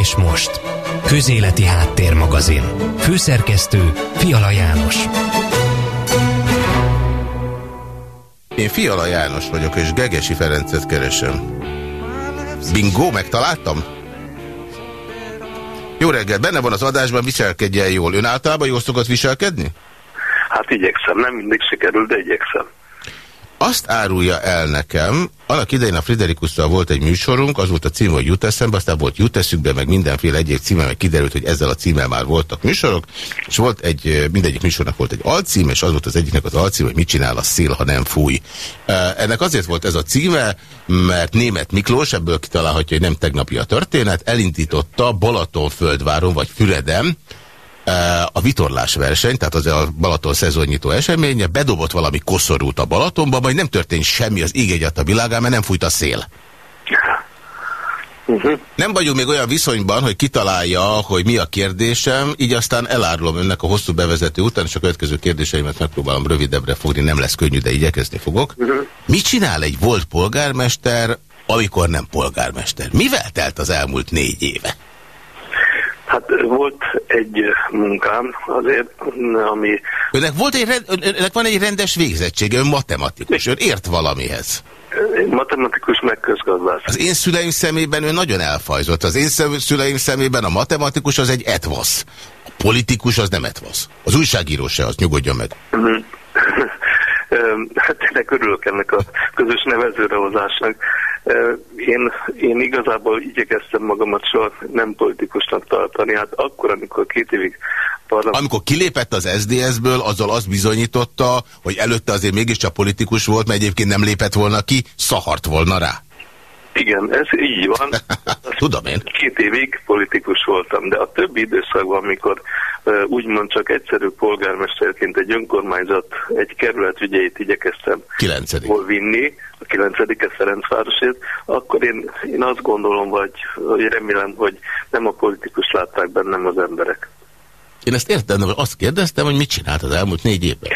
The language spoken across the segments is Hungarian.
És most, Közéleti Háttérmagazin. Főszerkesztő Fiala János. Én Fiala János vagyok, és Gegesi Ferencet keresem. Bingo, megtaláltam? Jó reggel, benne van az adásban, viselkedjen jól. Ön általában jól szokott viselkedni? Hát igyekszem, nem mindig sikerül, de igyekszem. Azt árulja el nekem, annak idején a Friderikusszal volt egy műsorunk, az volt a cím, hogy jut eszembe, aztán volt jut eszükbe, meg mindenféle egyik címe, meg kiderült, hogy ezzel a címmel már voltak műsorok, és volt egy, mindegyik műsornak volt egy alcím, és az volt az egyiknek az alcím, hogy mit csinál a szél, ha nem fúj. Ennek azért volt ez a címe, mert német Miklós, ebből kitalálhatja, hogy nem tegnapi a történet, elindította Balatonföldváron, vagy Füredem, a vitorlás verseny, tehát az a Balaton szezonnyitó eseménye, bedobott valami koszorút a Balatonba, majd nem történt semmi az ég egyat a világán, mert nem fújt a szél. Uh -huh. Nem vagyunk még olyan viszonyban, hogy kitalálja, hogy mi a kérdésem, így aztán elárulom önnek a hosszú bevezető után, és a következő kérdéseimet megpróbálom rövidebbre fogni, nem lesz könnyű, de igyekezni fogok. Uh -huh. Mit csinál egy volt polgármester, amikor nem polgármester? Mivel telt az elmúlt négy éve? Hát volt egy munkám azért, ami... Önnek, volt egy, önnek van egy rendes végzettsége, ön matematikus, ön ért valamihez. Én matematikus meg közgazdász. Az én szüleim szemében ő nagyon elfajzott. Az én szüleim szemében a matematikus az egy etvasz. A politikus az nem etvasz. Az újságíró se, az nyugodjon meg. Uh mhm. -huh. Hát tényleg örülök ennek a közös nevezőre hozásnak. Én, én igazából igyekeztem magamat soha nem politikusnak tartani. Hát akkor, amikor két évig parlament... Amikor kilépett az SDS-ből, azzal azt bizonyította, hogy előtte azért mégiscsak politikus volt, mert egyébként nem lépett volna ki, szahart volna rá. Igen, ez így van. Tudom én. Két évig politikus voltam, de a többi időszakban, amikor úgymond csak egyszerű polgármesterként egy önkormányzat, egy kerület ügyeit igyekeztem Kilencedik. vinni, a kilencediket Ferencvárosért, akkor én, én azt gondolom, vagy, vagy remélem, hogy nem a politikus látták bennem az emberek. Én ezt értem, hogy azt kérdeztem, hogy mit csinált az elmúlt négy évben.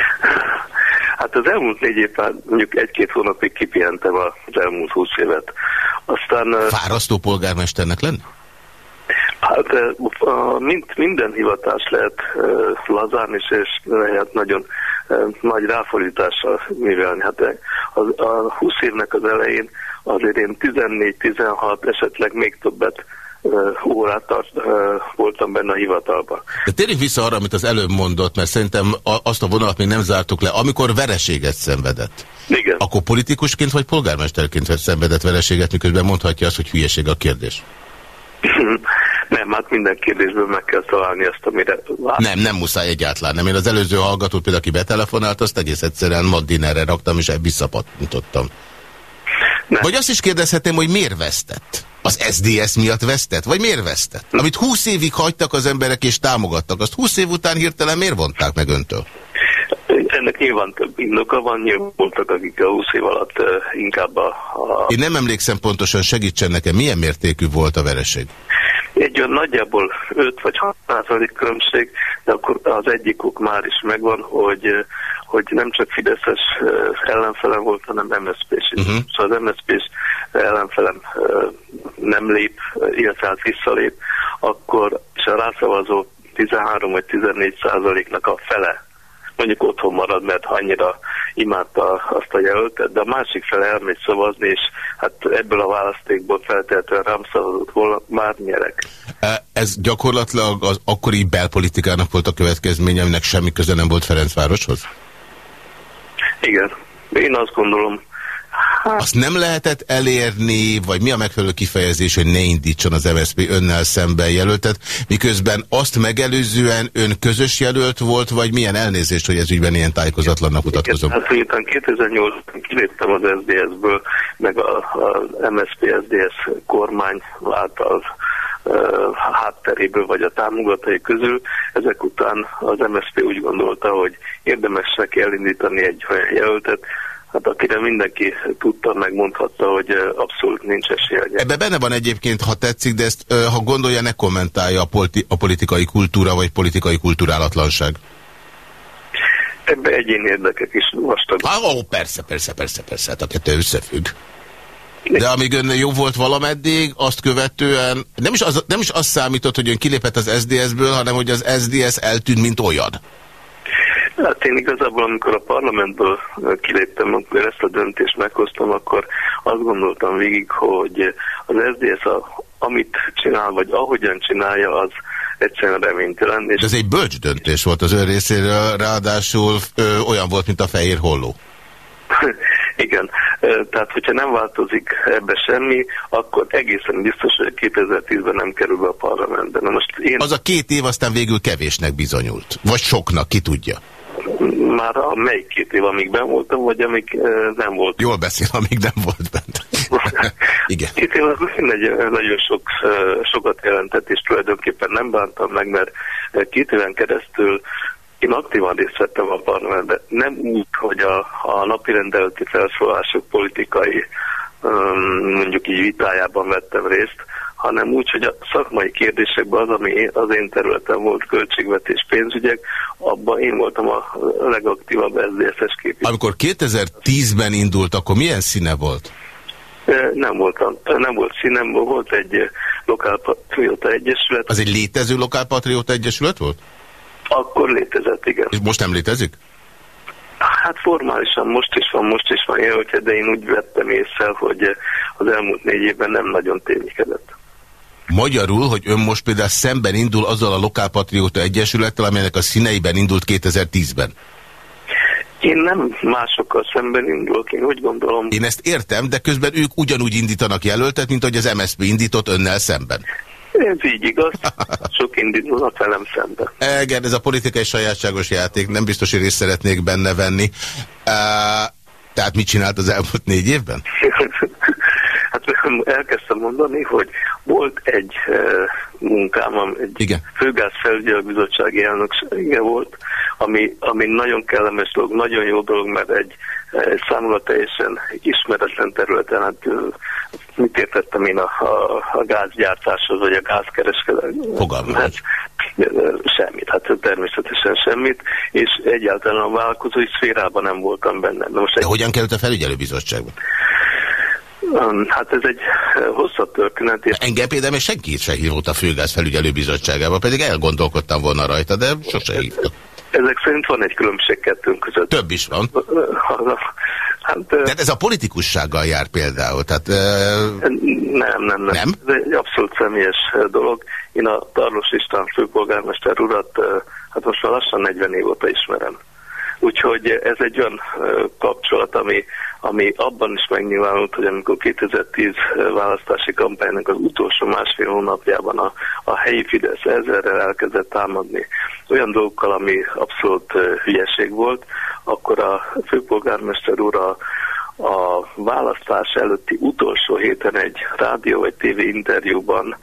Hát az elmúlt négy évben mondjuk egy-két hónapig kipihentem az elmúlt húsz évet. Aztán... Fárasztó polgármesternek lenni? Hát mind, minden hivatás lehet lazán is, és lehet nagyon nagy ráfordítással művelni. Hát a, a 20 évnek az elején azért én 14-16, esetleg még többet órát tart, voltam benne a hivatalban. De térjünk vissza arra, amit az előbb mondott, mert szerintem azt a vonalat még nem zártuk le. Amikor vereséget szenvedett, Igen. akkor politikusként vagy polgármesterként szenvedett vereséget, miközben mondhatja azt, hogy hülyeség a kérdés? Nem, hát minden kérdésből meg kell találni azt, amire vár. Nem, nem muszáj egyáltalán. Nem. Én az előző hallgatót például, aki betelefonált, azt egész egyszerűen Madinerre raktam, és visszapatintottam. Vagy azt is kérdezhetném, hogy miért vesztett? Az SDS miatt vesztett? Vagy miért vesztett? Amit 20 évig hagytak az emberek és támogattak, azt 20 év után hirtelen miért vonták meg öntől? Ennek nyilván több indoka van, nyilván voltak, akik a 20 év alatt inkább a, a... Én nem emlékszem pontosan, segítsen nekem, milyen mértékű volt a vereség? Egy olyan nagyjából 5 vagy 6 százalék különbség, de akkor az egyikuk már is megvan, hogy hogy nem csak Fideszes ellenfelem volt, hanem MSZP-s is. Uh -huh. Szóval az MSZP-s ellenfelem nem lép, illetve hát visszalép, akkor és a rászavazó 13 vagy 14 százaléknak a fele mondjuk otthon marad, mert annyira imádta azt a jelöltet, de a másik fele elmegy szavazni, és hát ebből a választékból feltétlenül rám szavazott volna, már nyerek. Ez gyakorlatilag az akkori belpolitikának volt a következménye, aminek semmi köze nem volt Ferencvároshoz? Igen, én azt gondolom. Hát... Azt nem lehetett elérni, vagy mi a megfelelő kifejezés, hogy ne indítson az MSZP önnel szemben jelöltet, miközben azt megelőzően ön közös jelölt volt, vagy milyen elnézést, hogy ez ügyben ilyen tájékozatlannak mutatkozom? Hát miután 2008-ban kiléptem az SDS-ből, meg az MSZP-SDS kormány által hátteréből vagy a támogatói közül. Ezek után az MSZP úgy gondolta, hogy érdemes neki elindítani egy olyan jelöltet, hát akire mindenki tudta, megmondhatta, hogy abszolút nincs esélye. Ebbe benne van egyébként, ha tetszik, de ezt, ha gondolja, ne kommentálja a, politi a politikai kultúra vagy politikai kulturálatlanság. Ebbe egyéni érdekek is vastag. Ah, ó, persze, persze, persze, persze, hát a kettő összefügg. De amíg ön jó volt valameddig, azt követően nem is, az, nem is azt számított, hogy ön kilépett az SDS-ből, hanem hogy az SDS eltűnt, mint olyan. Hát én igazából, amikor a parlamentből kiléptem, amikor ezt a döntést meghoztam, akkor azt gondoltam végig, hogy az SDS, a, amit csinál, vagy ahogyan csinálja, az egyszerűen reménytelen. És... ez egy bölcs döntés volt az ön részéről, ráadásul ö, olyan volt, mint a fehér holló. Igen, tehát hogyha nem változik ebbe semmi, akkor egészen biztos, hogy 2010-ben nem kerül be a parlamentbe. Na most én... Az a két év aztán végül kevésnek bizonyult. Vagy soknak, ki tudja. Már a melyik két év, amíg ben voltam, vagy amíg nem volt. Jól beszél, amíg nem volt bent. Igen. Két év az mindegy, nagyon sok, sokat jelentett, és tulajdonképpen nem bántam meg, mert két éven keresztül én aktívan részt vettem a parlamentben, nem úgy, hogy a, a napi rendeleti felszólások politikai mondjuk így vitájában vettem részt, hanem úgy, hogy a szakmai kérdésekben az, ami az én területem volt, költségvetés, pénzügyek, abban én voltam a legaktívabb SZDSZ-es képviselő. Amikor 2010-ben indult, akkor milyen színe volt? Nem, voltam, nem volt színem, volt egy lokálpatrióta egyesület. Az egy létező lokálpatrióta egyesület volt? Akkor létezett, igen. És most nem létezik? Hát formálisan most is van, most is van jelöltje, de én úgy vettem észre, hogy az elmúlt négy évben nem nagyon ténykedett. Magyarul, hogy ön most például szemben indul azzal a Lokálpatrióta Egyesülettel, amelynek a színeiben indult 2010-ben. Én nem másokkal szemben indulok, én úgy gondolom. Én ezt értem, de közben ők ugyanúgy indítanak jelöltet, mint hogy az MSZP indított önnel szemben. Ez így igaz. Sok indítanak velem szemben. Igen, ez a politikai sajátságos játék, nem biztos, hogy részt szeretnék benne venni. Tehát mit csinált az elmúlt négy évben? hát elkezdtem mondani, hogy volt egy munkám, egy Igen. főgáz felügyelőbizottsági elnöksége volt, ami, ami nagyon kellemes dolog, nagyon jó dolog, mert egy, egy számomra teljesen ismeretlen területen, hát mit értettem én a, a, a gázgyártáshoz, vagy a gázkereskedelmi? Fogalmam. Hát, semmit, hát természetesen semmit, és egyáltalán a vállalkozói szférában nem voltam benne. De, most De egy... hogyan került a felügyelőbizottságba? Um, hát ez egy hosszabb történet. És... Engem például még senki se hívott a főgáz felügyelőbizottságába, pedig elgondolkodtam volna rajta, de sose hívtak. Ezek szerint van egy különbség kettőnk között. Több is van. Hát, Tehát ez a politikussággal jár például? Tehát, nem, nem, nem, nem. Ez egy abszolút személyes dolog. Én a Tarlós István főpolgármester urat, hát most már lassan 40 év óta ismerem. Úgyhogy ez egy olyan kapcsolat, ami, ami abban is megnyilvánult, hogy amikor 2010 választási kampánynak az utolsó másfél hónapjában a, a helyi Fidesz ezerrel elkezdett támadni olyan dolgokkal, ami abszolút hülyeség volt, akkor a főpolgármester úr a, a választás előtti utolsó héten egy rádió vagy tévé interjúban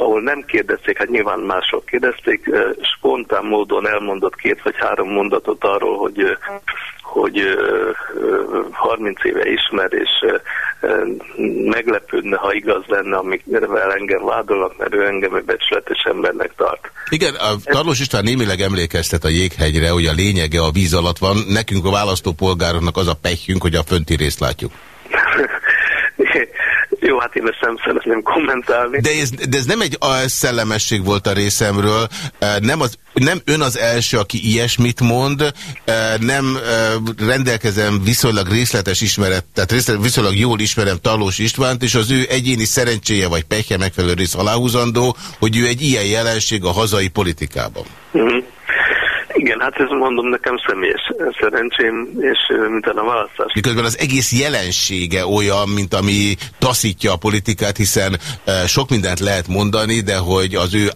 ahol nem kérdezték, hát nyilván mások kérdezték, spontán módon elmondott két vagy három mondatot arról, hogy, hogy 30 éve ismer, és meglepődne, ha igaz lenne, amikvel engem vádolnak, mert ő engem egy becsületes embernek tart. Igen, a Tarlós István némileg emlékeztet a jéghegyre, hogy a lényege a víz alatt van. Nekünk a választópolgároknak az a pehjünk, hogy a fönti részt látjuk. Jó, hát én ezt nem szeretném kommentálni. De ez, de ez nem egy szellemesség volt a részemről, nem, az, nem ön az első, aki ilyesmit mond, nem rendelkezem viszonylag részletes ismeret, tehát viszonylag jól ismerem Talós Istvánt, és az ő egyéni szerencséje vagy pekje megfelelő rész aláhúzandó, hogy ő egy ilyen jelenség a hazai politikában. Uh mhm. Igen, hát ez mondom nekem személyes szerencsém, és mint a választás. Miközben az egész jelensége olyan, mint ami taszítja a politikát, hiszen sok mindent lehet mondani, de hogy az ő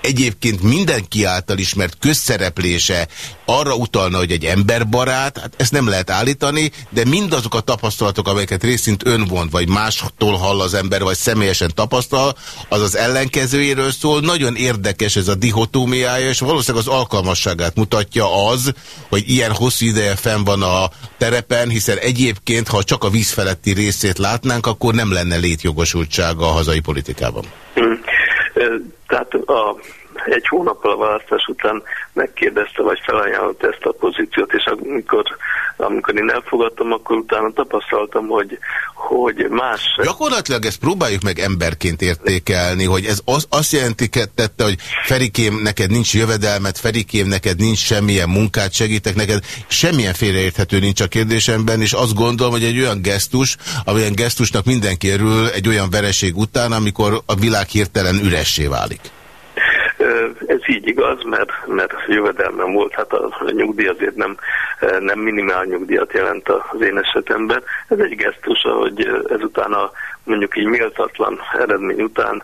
egyébként mindenki által ismert közszereplése arra utalna, hogy egy emberbarát, hát ezt nem lehet állítani, de mindazok a tapasztalatok, amelyeket részint ön vont, vagy mástól hall az ember, vagy személyesen tapasztal, az az ellenkezőjéről szól. Nagyon érdekes ez a dihotómiája, és valószínűleg az alkalmasságát mutatja az, hogy ilyen hosszú ideje fenn van a terepen, hiszen egyébként, ha csak a víz feletti részét látnánk, akkor nem lenne létjogosultsága a hazai politikában. Tehát a egy hónappal a választás után megkérdezte, vagy felajánlott ezt a pozíciót, és amikor, amikor én elfogadtam, akkor utána tapasztaltam, hogy, hogy más... Gyakorlatilag ezt próbáljuk meg emberként értékelni, hogy ez az, azt jelenti tette, hogy Ferikém, neked nincs jövedelmet, Ferikém, neked nincs semmilyen munkát, segítek neked, semmilyen félreérthető nincs a kérdésemben, és azt gondolom, hogy egy olyan gesztus, amilyen gesztusnak mindenki örül egy olyan vereség után, amikor a világ hirtelen üressé válik. Így igaz, mert, mert jövedelmem volt, hát a, a nyugdíj azért nem, nem minimál nyugdíjat jelent az én esetemben. Ez egy gesztus, hogy ezután a mondjuk így méltatlan eredmény után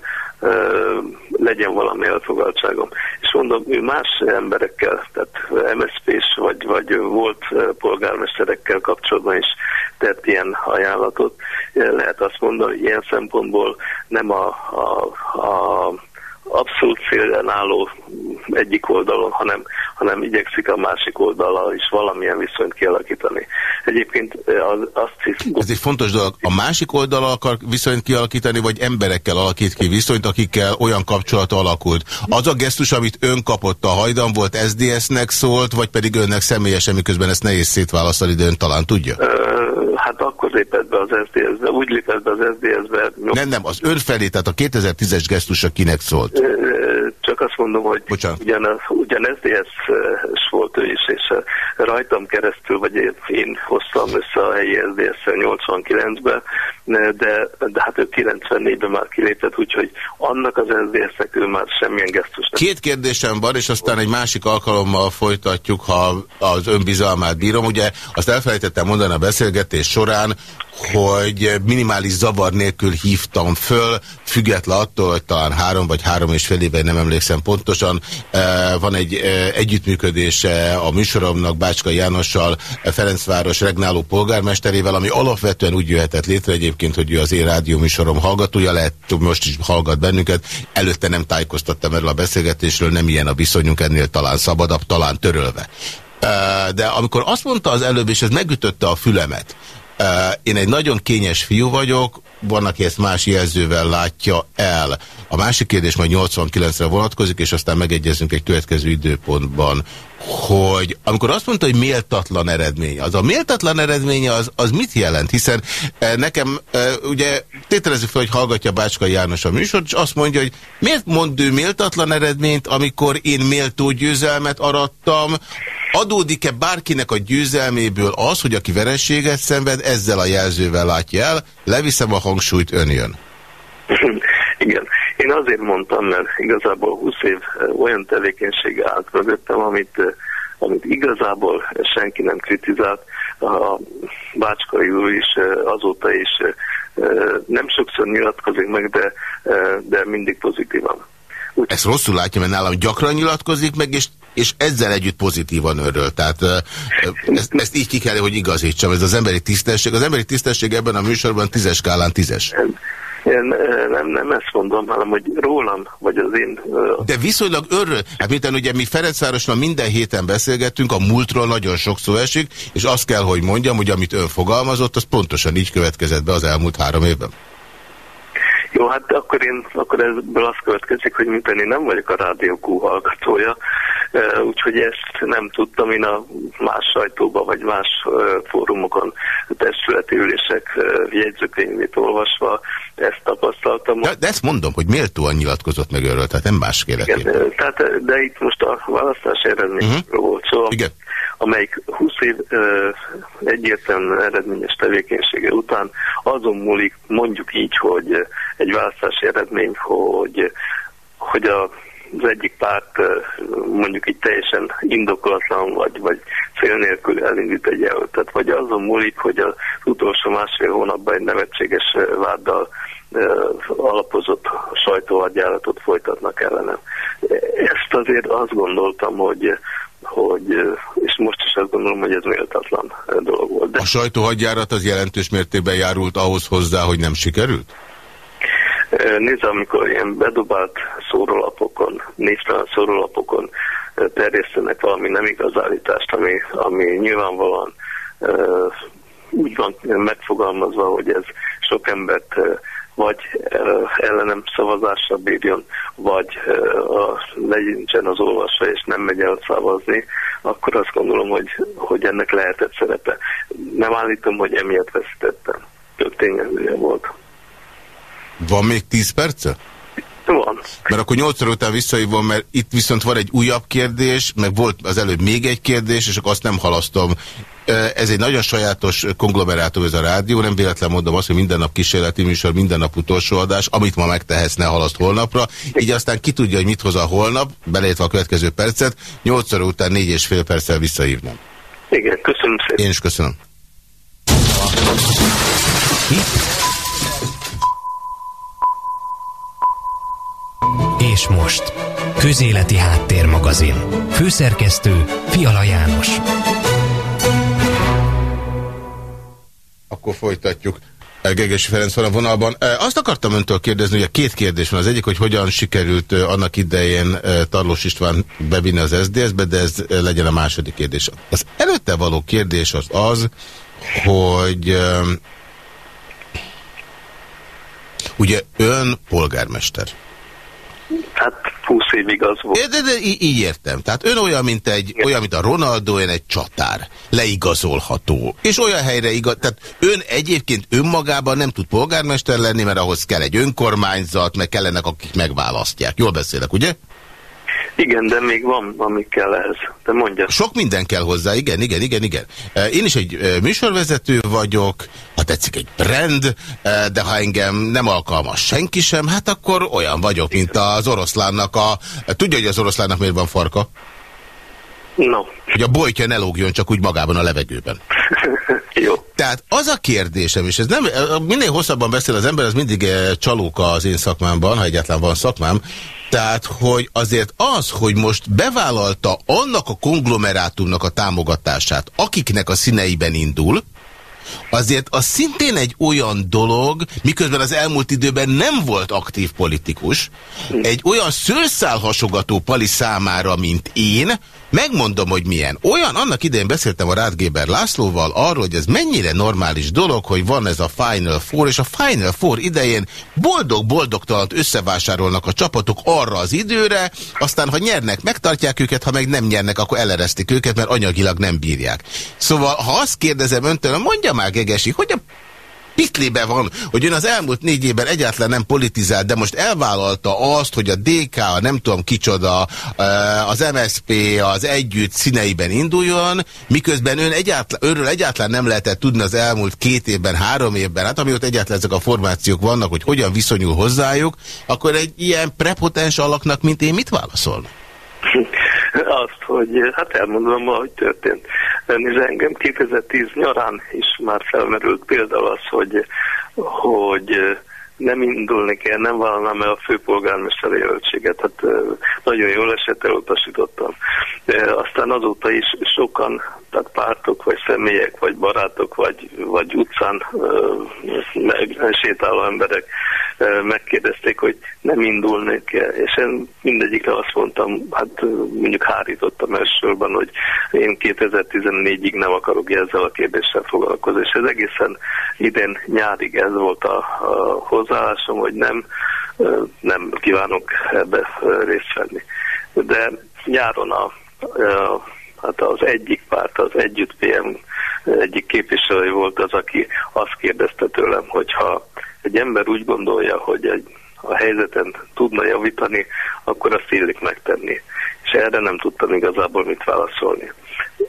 legyen valami elfogadtságom. És mondom, ő más emberekkel, tehát MSZP-s vagy, vagy volt polgármesterekkel kapcsolatban is tett ilyen ajánlatot. Lehet azt mondani, hogy ilyen szempontból nem a, a, a abszolút félren álló egyik oldalon, hanem, hanem igyekszik a másik oldalra is valamilyen viszonyt kialakítani. Egyébként az, azt hiszem... Ez egy fontos dolog. A másik oldal akar viszonyt kialakítani, vagy emberekkel alakít ki viszonyt, akikkel olyan kapcsolata alakult? Az a gesztus, amit ön kapott a hajdan, volt SDS-nek szólt, vagy pedig önnek személyesen, miközben ezt nehéz szétválasztani, de ön talán tudja? hát akkor lépett be az SDS-be, úgy lépett be az SDS-be. Nem, nem, az ön felé, tehát a 2010-es gesztusa kinek szólt? Csak azt mondom, hogy ugyan, ugyan SDS-s volt ő is, és rajtam keresztül, vagy én hoztam össze a helyi SDS-szel 89-ben, de, de hát ő 94-ben már kilépett, úgyhogy annak az SZDSZ-nek ő már semmilyen gesztus nem. Két kérdésem van, és aztán egy másik alkalommal folytatjuk, ha az önbizalmát bírom. Ugye azt elfelejtettem mondani a beszélgetés során, hogy minimális zavar nélkül hívtam föl, független attól, hogy talán három vagy három és fél éve, nem emlékszem pontosan, van egy együttműködése a műsoromnak Bácska Jánossal, Ferencváros regnáló polgármesterével, ami alapvetően úgy jöhetett létre egyébként, hogy ő az én rádió műsorom hallgatója, lehet most is hallgat bennünket, előtte nem tájékoztattam erről a beszélgetésről, nem ilyen a viszonyunk, ennél talán szabadabb, talán törölve. De amikor azt mondta az előbb, és ez megütötte a fülemet, én egy nagyon kényes fiú vagyok, van, aki ezt más jelzővel látja el. A másik kérdés majd 89-re vonatkozik, és aztán megegyezünk egy következő időpontban, hogy amikor azt mondta, hogy méltatlan eredmény, az a méltatlan eredménye az, az mit jelent? Hiszen nekem, ugye tételezzük fel, hogy hallgatja Bácska János a műsort, és azt mondja, hogy miért mond ő méltatlan eredményt, amikor én méltó győzelmet arattam, Adódik-e bárkinek a győzelméből az, hogy aki verességet szenved, ezzel a jelzővel látja el? Leviszem a hangsúlyt, ön jön. Igen. Én azért mondtam, mert igazából 20 év eh, olyan tevékenysége állt mögöttem, amit, eh, amit igazából senki nem kritizált. A Bácskai úr is eh, azóta is nem sokszor nyilatkozik meg, de, de mindig pozitívan. Úgy. Ezt rosszul látja, mert nálam gyakran nyilatkozik meg, és, és ezzel együtt pozitívan örül. Tehát ezt, ezt így ki kell, hogy igazítsam. Ez az emberi tisztesség. Az emberi tisztesség ebben a műsorban tízes skálán tízes. Én nem, nem ezt mondom, hanem hogy rólam, vagy az én... De viszonylag örül. Hát mint ugye mi Ferencvárosban minden héten beszélgettünk, a múltról nagyon sok szó esik, és azt kell, hogy mondjam, hogy amit ön fogalmazott, az pontosan így következett be az elmúlt három évben. Jó, hát akkor én, akkor ebből az következik, hogy mint én nem vagyok a Rádió Q hallgatója, úgyhogy ezt nem tudtam én a más sajtóban, vagy más fórumokon, testületi ülések jegyzőkönyvét olvasva ezt tapasztaltam. De, de ezt mondom, hogy méltóan nyilatkozott meg őről, tehát nem más kérek. tehát, de itt most a választás eredményről uh -huh. volt szó. Igen amelyik 20 év egyértelműen eredményes tevékenysége után azon múlik, mondjuk így, hogy egy választási eredmény, hogy, hogy a az egyik párt mondjuk így teljesen indokolatlan vagy, vagy fél nélkül elindít egy jelöltet, vagy azon múlik, hogy az utolsó másfél hónapban egy nevetséges váddal alapozott sajtóadjáratot folytatnak ellenem. Ezt azért azt gondoltam, hogy hogy, és most is azt gondolom, hogy ez méltatlan dolog volt. De... A sajtóhagyjárat az jelentős mértékben járult ahhoz hozzá, hogy nem sikerült? Nézd, amikor ilyen bedobált szórólapokon, névtelen szórólapokon terjesztenek valami nem igaz állítást, ami, ami nyilvánvalóan úgy van megfogalmazva, hogy ez sok embert vagy ellenem szavazásra bírjon, vagy legyen az olvasva és nem megy el szavazni, akkor azt gondolom, hogy, hogy ennek lehetett szerepe. Nem állítom, hogy emiatt veszítettem. Több tényezője volt. Van még 10 perce? Van. Mert akkor 8 óra után visszahívom, mert itt viszont van egy újabb kérdés, meg volt az előbb még egy kérdés, és akkor azt nem halasztom. Ez egy nagyon sajátos konglomerátum ez a rádió, nem véletlen mondom azt, hogy minden nap kísérleti műsor, minden nap utolsó adás, amit ma megtehetsz, ne halaszt holnapra. Így aztán ki tudja, hogy mit hoz a holnap, beleértve a következő percet, 8 óra után 4 és fél perccel visszahívnám. Igen, köszönöm szépen. Én is köszönöm. És most, Közéleti Háttérmagazin. Főszerkesztő Fiala János. Akkor folytatjuk. Gegesi Ferenc van a vonalban. Azt akartam öntől kérdezni, hogy a két kérdés van. Az egyik, hogy hogyan sikerült annak idején Tarlós István bevinni az SZDSZ-be, de ez legyen a második kérdés. Az előtte való kérdés az az, hogy ugye ön polgármester. Hát 20 évig az volt. De, de, de így értem. Tehát ön olyan, mint, egy, olyan, mint a Ronaldo, olyan egy csatár. Leigazolható. És olyan helyre igaz... Tehát ön egyébként önmagában nem tud polgármester lenni, mert ahhoz kell egy önkormányzat, meg kellenek, akik megválasztják. Jól beszélek, ugye? Igen, de még van, ami kell ehhez. De mondja. Sok minden kell hozzá, igen, igen, igen, igen. Én is egy műsorvezető vagyok, ha tetszik egy brand, de ha engem nem alkalmas senki sem, hát akkor olyan vagyok, mint az oroszlánnak a... Tudja, hogy az oroszlánnak miért van farka? No. Hogy a bolytja ne lógjon csak úgy magában a levegőben. Jó. Tehát az a kérdésem, és ez nem, minél hosszabban beszél az ember, az mindig csalóka az én szakmámban, ha egyáltalán van szakmám, tehát, hogy azért az, hogy most bevállalta annak a konglomerátumnak a támogatását, akiknek a színeiben indul, azért az szintén egy olyan dolog, miközben az elmúlt időben nem volt aktív politikus, egy olyan szőrszálhasogató pali számára, mint én, megmondom, hogy milyen. Olyan, annak idején beszéltem a Rádgéber Lászlóval arról, hogy ez mennyire normális dolog, hogy van ez a Final Four, és a Final Four idején boldog-boldogtalant összevásárolnak a csapatok arra az időre, aztán ha nyernek, megtartják őket, ha meg nem nyernek, akkor eleresztik őket, mert anyagilag nem bírják. Szóval, ha azt kérdezem öntől, mondja már Gegesi, hogy a pitlibe van, hogy ön az elmúlt négy évben egyáltalán nem politizált, de most elvállalta azt, hogy a DK, a nem tudom kicsoda, az MSP az együtt színeiben induljon, miközben ön egyáltalán, önről egyáltalán nem lehetett tudni az elmúlt két évben, három évben, hát amióta egyáltalán ezek a formációk vannak, hogy hogyan viszonyul hozzájuk, akkor egy ilyen prepotens alaknak, mint én, mit válaszolna? Azt, hogy hát elmondom, hogy történt. Nézd, engem 2010 nyarán is már felmerült például az, hogy, hogy nem indulni kell, nem vállalnám el a főpolgármester jelöltséget. Hát nagyon jól esett, elutasítottam. Aztán azóta is sokan, tehát pártok, vagy személyek, vagy barátok, vagy, vagy utcán meg, sétáló emberek megkérdezték, hogy nem indulnék el, és én mindegyikre azt mondtam, hát mondjuk hárítottam elsősorban, hogy én 2014-ig nem akarok ezzel a kérdéssel foglalkozni, és ez egészen idén nyárig ez volt a, a hozzáállásom, hogy nem, nem kívánok ebbe részt venni. De nyáron a, a hát az egyik párt, az Együtt PM egyik képviselő volt az, aki azt kérdezte tőlem, hogyha egy ember úgy gondolja, hogy egy, a helyzeten tudna javítani, akkor azt illik megtenni. És erre nem tudtam igazából mit válaszolni.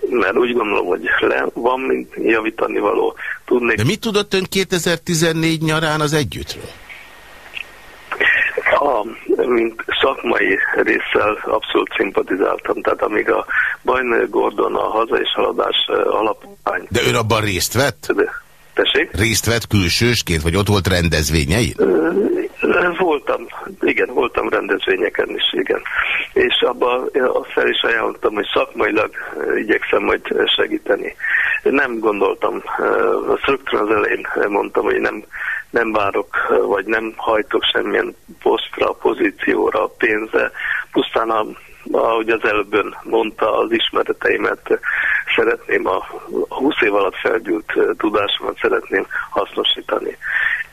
Mert úgy gondolom, hogy le, van mint javítani való. Tudnék... De mit tudott ön 2014 nyarán az együttről? A, mint szakmai résszel abszolút szimpatizáltam, tehát amíg a Bajnő Gordon a haza és haladás alapány... De ön abban részt vett? De, Tessék? Részt vett külsősként, vagy ott volt rendezvényei? Voltam, igen, voltam rendezvényeken is, igen. És abban azt fel is ajánlottam, hogy szakmailag igyekszem majd segíteni. Nem gondoltam, azt rögtön az elején mondtam, hogy nem, nem várok, vagy nem hajtok semmilyen posztra, pozícióra, pénze, pusztán a ahogy az előbb mondta, az ismereteimet szeretném, a 20 év alatt felgyűlt tudásomat szeretném hasznosítani.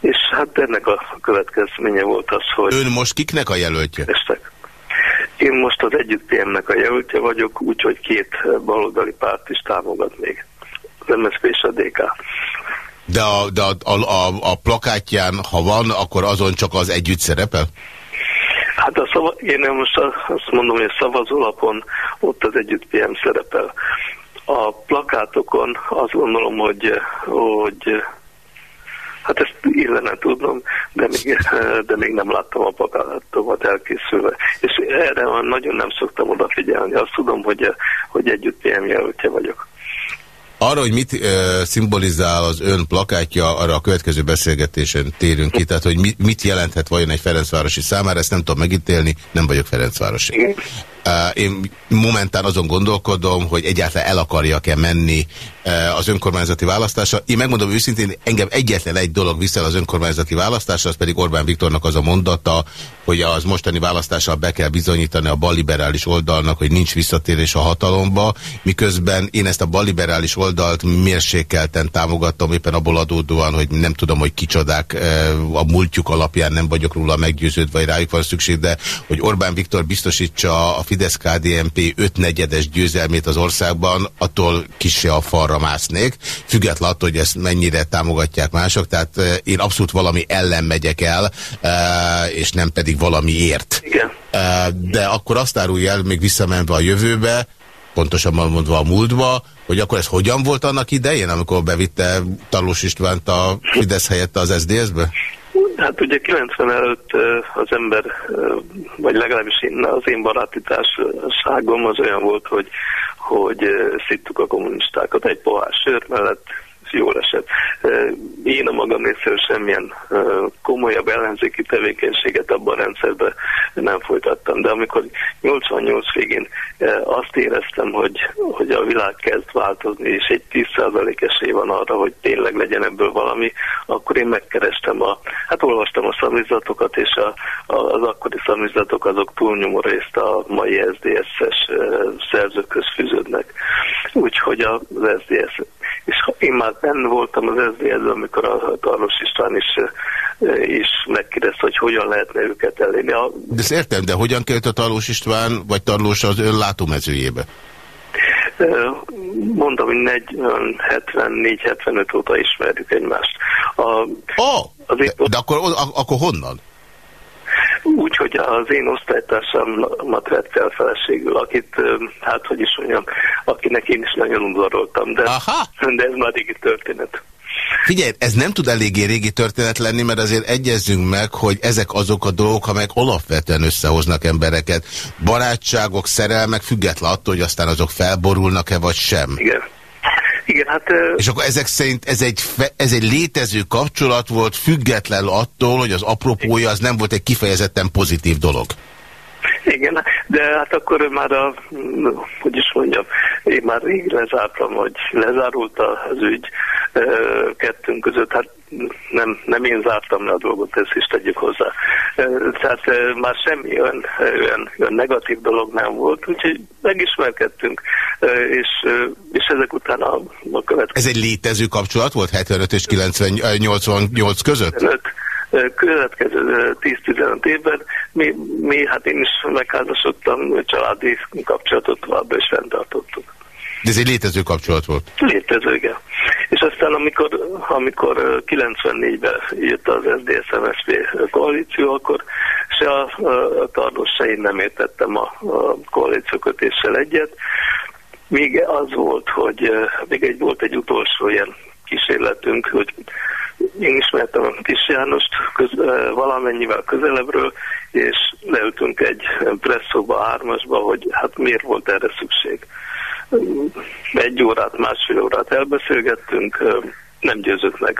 És hát ennek a következménye volt az, hogy... Ön most kiknek a jelöltje? Estek. Én most az együttélmnek a jelöltje vagyok, úgyhogy két baloldali párt is támogat még. Az MSZP és a DK. De, a, de a, a, a, a plakátján, ha van, akkor azon csak az együtt szerepel? Hát a szava, én most azt mondom, hogy a szavazólapon ott az együtt PM szerepel. A plakátokon azt gondolom, hogy, hogy Hát ezt illene tudnom, de még, de még nem láttam a plakátomat elkészülve. És erre nagyon nem szoktam odafigyelni. Azt tudom, hogy, hogy együtt PM jelöltje vagyok. Arra, hogy mit e, szimbolizál az ön plakátja, arra a következő beszélgetésen térünk ki, tehát hogy mit, mit jelenthet vajon egy Ferencvárosi számára, ezt nem tudom megítélni, nem vagyok Ferencvárosi. Én momentán azon gondolkodom, hogy egyáltalán el akarjak-e menni az önkormányzati választásra. Én megmondom őszintén, engem egyetlen egy dolog viszel az önkormányzati választásra, az pedig Orbán Viktornak az a mondata, hogy az mostani választással be kell bizonyítani a balliberális oldalnak, hogy nincs visszatérés a hatalomba, miközben én ezt a balliberális oldalt mérsékelten támogattam, éppen abból adódóan, hogy nem tudom, hogy kicsodák a múltjuk alapján nem vagyok róla meggyőződve, vagy rájuk van szükség, de hogy Orbán Viktor biztosítsa a Fidesz-KDNP ötnegyedes győzelmét az országban, attól kisse a falra másznék, független attól, hogy ezt mennyire támogatják mások, tehát eh, én abszolút valami ellen megyek el, eh, és nem pedig valamiért. Igen. Eh, de akkor azt árulja el, még visszamenve a jövőbe, pontosabban mondva a múltba, hogy akkor ez hogyan volt annak idején, amikor bevitte Talós Istvánt a Fidesz helyett az SZDSZ-be? Hát ugye 90 előtt az ember, vagy legalábbis én, az én barátitáságom az olyan volt, hogy, hogy szittuk a kommunistákat egy pohár sör mellett, jól esett. Én a magam részéről semmilyen komolyabb ellenzéki tevékenységet abban a rendszerben nem folytattam, de amikor 88 végén azt éreztem, hogy, hogy a világ kezd változni, és egy 10% esély van arra, hogy tényleg legyen ebből valami, akkor én megkerestem a, hát olvastam a szamizatokat, és a, a, az akkori szamizatok azok túlnyomó részt a mai SZDSZ-es szerzőköz fűződnek. Úgyhogy az SZDSZ és én már benne voltam az SZDSZ, amikor a Tarlós István is, is megkérdezte, hogy hogyan lehetne őket elérni. A... De ezt értem, de hogyan került a Tarlós István, vagy Tarlós az ön látómezőjébe? Mondom, hogy 74-75 óta ismerjük egymást. A, oh, de, de akkor, akkor honnan? Úgy, hogy az én osztálytársamat vett fel feleségül, akit, hát hogy is mondjam, akinek én is nagyon udvaroltam, de, Aha. de ez már régi történet. Figyelj, ez nem tud eléggé régi történet lenni, mert azért egyezzünk meg, hogy ezek azok a dolgok, amelyek alapvetően összehoznak embereket. Barátságok, szerelmek, független attól, hogy aztán azok felborulnak-e vagy sem. Igen. Igen, hát... És akkor ezek szerint ez egy, ez egy létező kapcsolat volt, független attól, hogy az apropója az nem volt egy kifejezetten pozitív dolog. Igen, de hát akkor már a, hogy is mondjam, én már rég lezártam, hogy lezárult az ügy kettőnk között, hát nem, nem én zártam le a dolgot, ezt is tegyük hozzá. Tehát már semmi olyan, olyan, olyan negatív dolog nem volt, úgyhogy megismerkedtünk, és, és ezek után a, a következő... Ez egy létező kapcsolat volt 75 és 90, 88 között? 75 következő 10-15 évben mi, mi, hát én is megházasodtam, családi kapcsolatot továbbra is fenntartottuk. De ez egy létező kapcsolat volt? Létező, igen. És aztán amikor, amikor 94-ben jött az SZDSZ-MSZP koalíció, akkor se a, a Tardos, se én nem értettem a, a koalíciókötéssel egyet. Még az volt, hogy még egy volt egy utolsó ilyen kísérletünk, hogy én ismertem a Kis Jánost köz, valamennyivel közelebbről, és leültünk egy presszóba, hármasba, hogy hát miért volt erre szükség. Egy órát, másfél órát elbeszélgettünk, nem győzött meg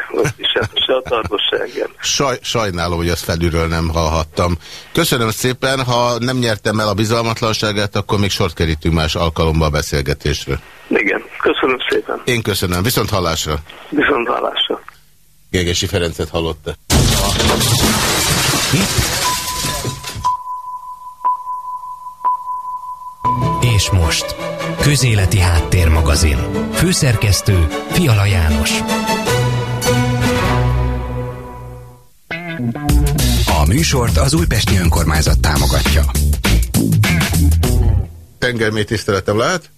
se, se a tartósággen. Saj, sajnálom, hogy azt felülről nem hallhattam. Köszönöm szépen, ha nem nyertem el a bizalmatlanságát, akkor még sort kerítünk más alkalommal a beszélgetésre. Igen, köszönöm szépen. Én köszönöm. Viszont hallásra. Viszont hallásra. Gegesi Ferencet hallotta. És most, Közéleti Háttérmagazin. Főszerkesztő Fiala János. műsort az Újpesti Önkormányzat támogatja. Tengermély tiszteletem lehet?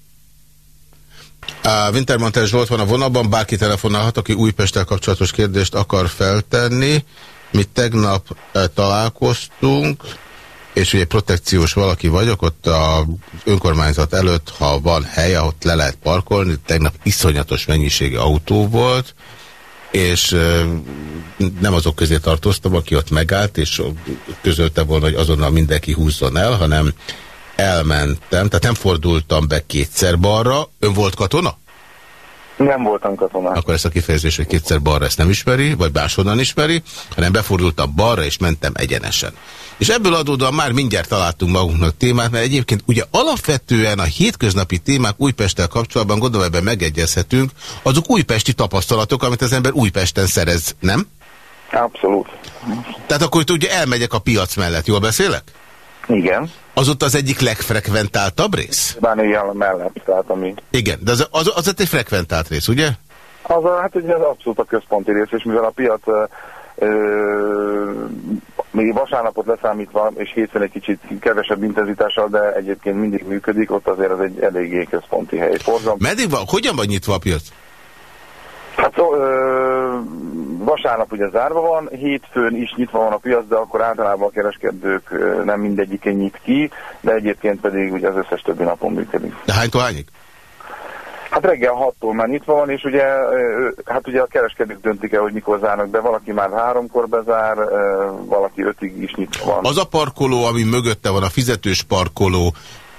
Wintermantel Zsolt van a vonalban, bárki telefonálhat, aki Újpesttel kapcsolatos kérdést akar feltenni. Mi tegnap e, találkoztunk, és ugye protekciós valaki vagyok, ott az önkormányzat előtt, ha van hely, ott le lehet parkolni, tegnap iszonyatos mennyiségű autó volt, és nem azok közé tartoztam, aki ott megállt, és közölte volna, hogy azonnal mindenki húzzon el, hanem elmentem, tehát nem fordultam be kétszer balra. Ön volt katona? Nem voltam katona. Akkor ezt a kifejezés, hogy kétszer balra ezt nem ismeri, vagy máshonnan ismeri, hanem befordultam balra, és mentem egyenesen. És ebből adódóan már mindjárt találtunk magunknak témát, mert egyébként ugye alapvetően a hétköznapi témák Újpesttel kapcsolatban, gondolom ebben megegyezhetünk, azok újpesti tapasztalatok, amit az ember Újpesten szerez, nem? Abszolút. Tehát akkor itt ugye elmegyek a piac mellett, jól beszélek? Igen. Az ott az egyik legfrekventáltabb rész? Bánőjel mellett, tehát ami... Igen, de az, az, az egy frekventált rész, ugye? Az, a, hát ugye az abszolút a központi rész, és mivel a piac ö, még vasárnapot leszámítva, és hétfőn egy kicsit kevesebb intenzitással, de egyébként mindig működik, ott azért az egy eléggé központi hely. Forgalom... Meddig van? Hogyan van nyitva a piac? Hát ö, vasárnap ugye zárva van, hétfőn is nyitva van a piac, de akkor általában a kereskedők nem mindegyiken nyit ki, de egyébként pedig ugye az összes többi napon működik. De hánytól hányig? Hát reggel 6-tól már nyitva van, és ugye, hát ugye a kereskedők döntik el, hogy mikor zárnak be, valaki már háromkor bezár, valaki ötig is nyitva van. Az a parkoló, ami mögötte van, a fizetős parkoló,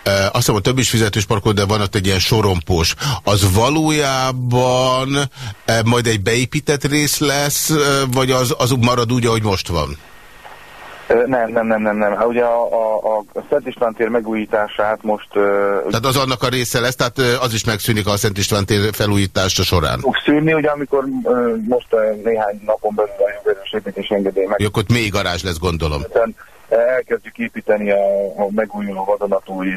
azt hiszem a több is fizetős parkoló, de van ott egy ilyen sorompós. Az valójában majd egy beépített rész lesz, vagy az, az marad úgy, ahogy most van? Nem, nem, nem, nem, nem. Hát ugye a, a, a Szent István tér megújítását most... Tehát az annak a része lesz, tehát az is megszűnik a Szent István tér felújítása során? Fog szűnni, ugye amikor most néhány napon belül a jogörös építés engedély meg... Akkor még garázs lesz, gondolom. Hiszen elkezdjük építeni a, a megújuló vadonatúj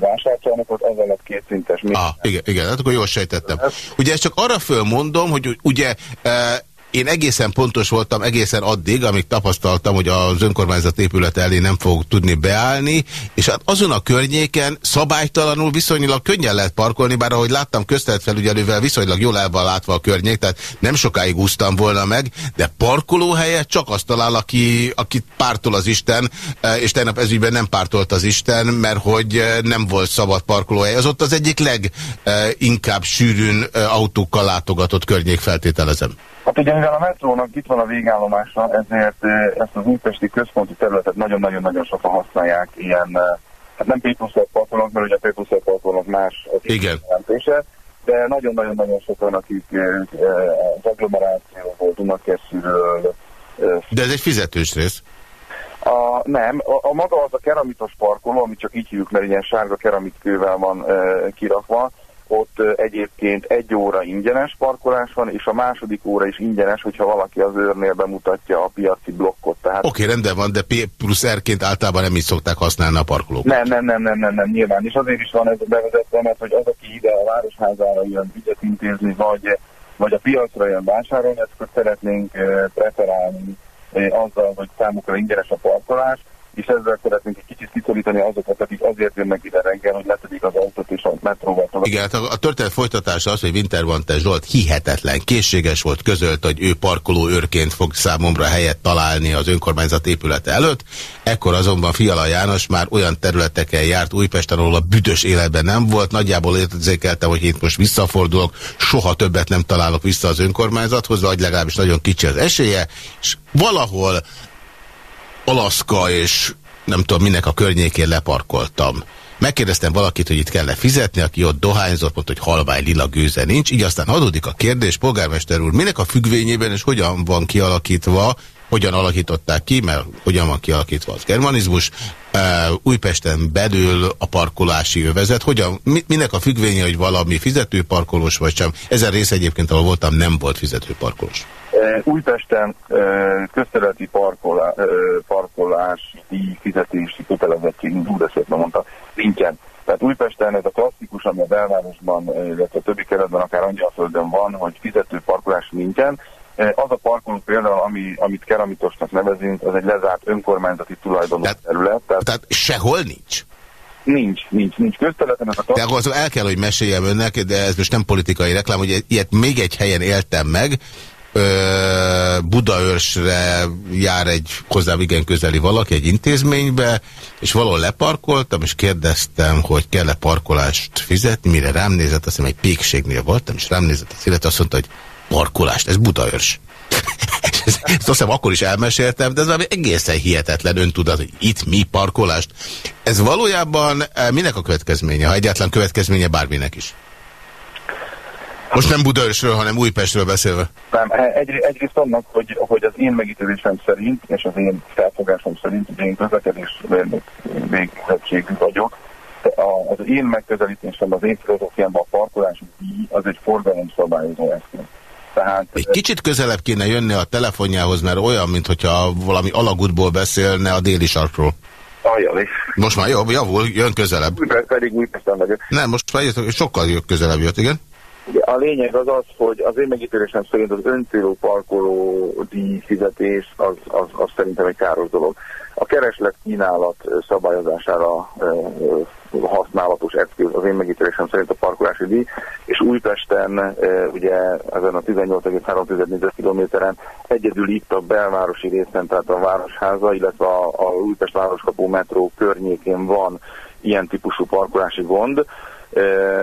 vásárcsarnokot, az alatt kétszintes. Ah, igen, igen, hát akkor jól sejtettem. Ugye ezt csak arra fölmondom, hogy ugye én egészen pontos voltam egészen addig, amíg tapasztaltam, hogy az önkormányzat épület elé nem fog tudni beállni, és hát azon a környéken szabálytalanul viszonylag könnyen lehet parkolni, bár ahogy láttam közteletfelügyelővel viszonylag jól el van látva a környék, tehát nem sokáig úsztam volna meg, de parkolóhelyet csak azt talál, aki, akit pártol az Isten, e, és tegnap ezügyben nem pártolt az Isten, mert hogy e, nem volt szabad parkolóhely. Az ott az egyik leginkább sűrűn e, autókkal látogatott környék feltételezem. Hát ugye mivel a metrónak itt van a végállomása, ezért ezt az újpesti központi területet nagyon-nagyon-nagyon sokan hasznagolják ilyen, hát nem P plusz parkolók, mert ugye a P plusz parkolók más Igen. jelentése, de nagyon-nagyon-nagyon sokan, akik az agglomerációból, Dunakeszűről... De ez egy fizetős rész? A, nem, a, a maga az a keramitos parkoló, amit csak így hívjuk, mert ilyen sárga keramitkővel van e, kirakva, ott egyébként egy óra ingyenes parkolás van, és a második óra is ingyenes, hogyha valaki az őrnél bemutatja a piaci blokkot. Tehát... Oké, okay, rendben van, de P plusz R-ként általában nem is szokták használni a parkolókat. Nem, nem, nem, nem, nem, nem, nyilván. És azért is van ez a bevezetve, mert hogy az, aki ide a városházára jön ügyet intézni, vagy, vagy a piacra jön vásárolni, ezt szeretnénk preferálni azzal, hogy számukra ingyenes a parkolás, és ezzel szeretnénk egy kicsit kiszorítani azokat, akik azért jönnek ide reggel, hogy letedik az autót és a metróval tovább. Igen, hát a, történet folytatása az, hogy Wintermantel Zsolt hihetetlen, készséges volt, közölt, hogy ő parkoló őrként fog számomra helyet találni az önkormányzat épülete előtt. Ekkor azonban Fiala János már olyan területeken járt Újpesten, ahol a büdös életben nem volt. Nagyjából érzékelte, hogy itt most visszafordulok, soha többet nem találok vissza az önkormányzathoz, vagy legalábbis nagyon kicsi az esélye, és valahol Alaszka és nem tudom, minek a környékén leparkoltam. Megkérdeztem valakit, hogy itt kell -e fizetni, aki ott dohányzott, mondta, hogy halvány lila gőze nincs. Így aztán adódik a kérdés, polgármester úr, minek a függvényében és hogyan van kialakítva, hogyan alakították ki, mert hogyan van kialakítva az germanizmus, Újpesten belül a parkolási övezet, hogyan, mi, minek a függvénye, hogy valami fizetőparkolós vagy sem. Ezen rész egyébként, ahol voltam, nem volt fizetőparkolós. Újpesten közterületi parkolá, parkolási díj fizetési kötelezettség, úgy szépen mondta, nincsen. Tehát Újpesten ez a klasszikus, ami a belvárosban, illetve a többi keretben, akár Angyalföldön van, hogy fizető parkolás nincsen, Az a parkoló például, ami, amit keramitosnak nevezünk, az egy lezárt önkormányzati tulajdonú tehát, terület. Tehát, tehát sehol nincs? Nincs, nincs, nincs közterületen. A de akkor el kell, hogy meséljem önnek, de ez most nem politikai reklám, hogy ilyet még egy helyen éltem meg, Budaörsre jár egy hozzám igen közeli valaki egy intézménybe, és valahol leparkoltam, és kérdeztem, hogy kell-e parkolást fizetni, mire rám nézett, azt hiszem egy pékségnél voltam, és rám nézett az illetve, azt mondta, hogy parkolást, ez Budaörs. ezt azt hiszem akkor is elmeséltem, de ez valami egészen hihetetlen öntudat, hogy itt mi parkolást. Ez valójában eh, minek a következménye, ha egyáltalán következménye bárminek is? Most nem Budaörsről, hanem Újpestről beszélve. Nem, egy, egyrészt annak, hogy, hogy az én megítélésem szerint, és az én felfogásom szerint, hogy én közlekedés végzettségű vagyok, az én megközelítésem, az én filozófiámban a parkolási díj az egy forgalomszabályozó eszköz. Tehát, egy kicsit közelebb kéne jönni a telefonjához, mert olyan, mintha valami alagútból beszélne a déli sarkról. Ajjali. Most már jobb, javul, jön közelebb. Pedig Újpesten vagyok. Nem, most már sokkal közelebb jött, igen. A lényeg az az, hogy az én megítélésem szerint az öncélú parkoló díjfizetés az, az, az szerintem egy káros dolog. A kereslet kínálat szabályozására használatos eszköz az én megítélésem szerint a parkolási díj, és Újpesten ugye ezen a 18,3 kilométeren egyedül itt a belvárosi részen, tehát a Városháza, illetve a, a Újpest Városkapó metró környékén van ilyen típusú parkolási gond,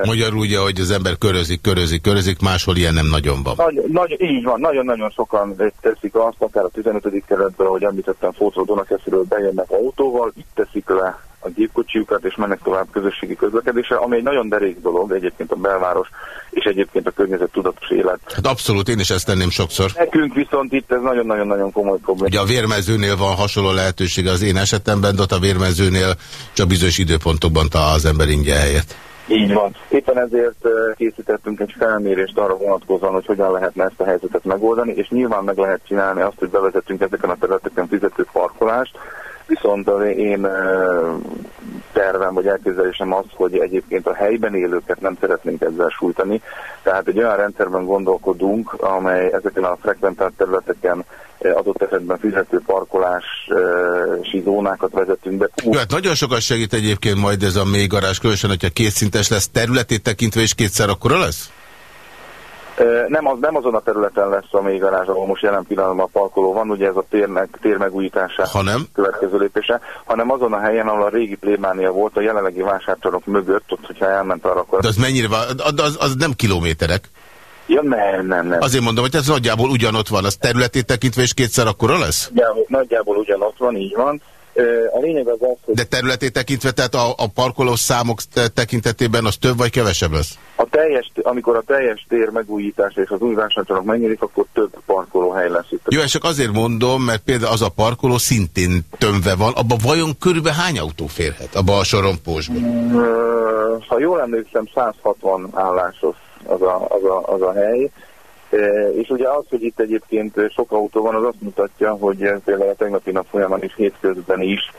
Magyarul ugye, hogy az ember körözik, körözik, körözik, máshol ilyen nem nagyon van. Nagy, nagy, így van, nagyon-nagyon sokan teszik azt, akár a 15. keretben, hogy említettem Fótról Dunakesziről bejönnek autóval, itt teszik le a gépkocsiukat, és mennek tovább közösségi közlekedésre, ami egy nagyon derék dolog egyébként a belváros, és egyébként a környezet tudatos élet. Hát abszolút, én is ezt tenném sokszor. Nekünk viszont itt ez nagyon-nagyon-nagyon komoly probléma. Ugye a vérmezőnél van hasonló lehetőség az én esetemben, de ott a vérmezőnél csak bizonyos időpontokban talál az ember ingyen helyet. Így van. Éppen ezért készítettünk egy felmérést arra vonatkozóan, hogy hogyan lehetne ezt a helyzetet megoldani, és nyilván meg lehet csinálni azt, hogy bevezetünk ezeken a területeken fizető parkolást, viszont én tervem vagy elképzelésem az, hogy egyébként a helyben élőket nem szeretnénk ezzel sújtani, tehát egy olyan rendszerben gondolkodunk, amely ezeken a frekventált területeken adott esetben fizető parkolási zónákat vezetünk be. Jó, hát nagyon sokat segít egyébként majd ez a mélygarázs, különösen, hogyha kétszintes lesz, területét tekintve is kétszer akkora lesz? Nem, az, nem azon a területen lesz a mélygarázs, ahol most jelen pillanatban a parkoló van, ugye ez a térnek, tér megújítása hanem? következő lépése, hanem azon a helyen, ahol a régi plébánia volt, a jelenlegi vásárcsarnok mögött, ott, hogyha elment arra, akkor... De az mennyire van? Az, az nem kilométerek? Ja, nem, nem, nem. Azért mondom, hogy ez nagyjából ugyanott van, az területét tekintve és kétszer akkora lesz? Nagyjából, nagyjából ugyanott van, így van. A lényeg az az, hogy... De területét tekintve, tehát a, a parkoló számok tekintetében az több vagy kevesebb lesz? A teljes, amikor a teljes tér megújítása és az új vásárcsarnok megnyílik, akkor több parkolóhely lesz itt. Jó, és csak azért mondom, mert például az a parkoló szintén tömve van, abban vajon körülbelül hány autó férhet, abban a sorompósban? Ha jól emlékszem, 160 állásos az a, az a, az a hely. E, és ugye az, hogy itt egyébként sok autó van, az azt mutatja, hogy például a tegnapi nap folyamán is hétközben is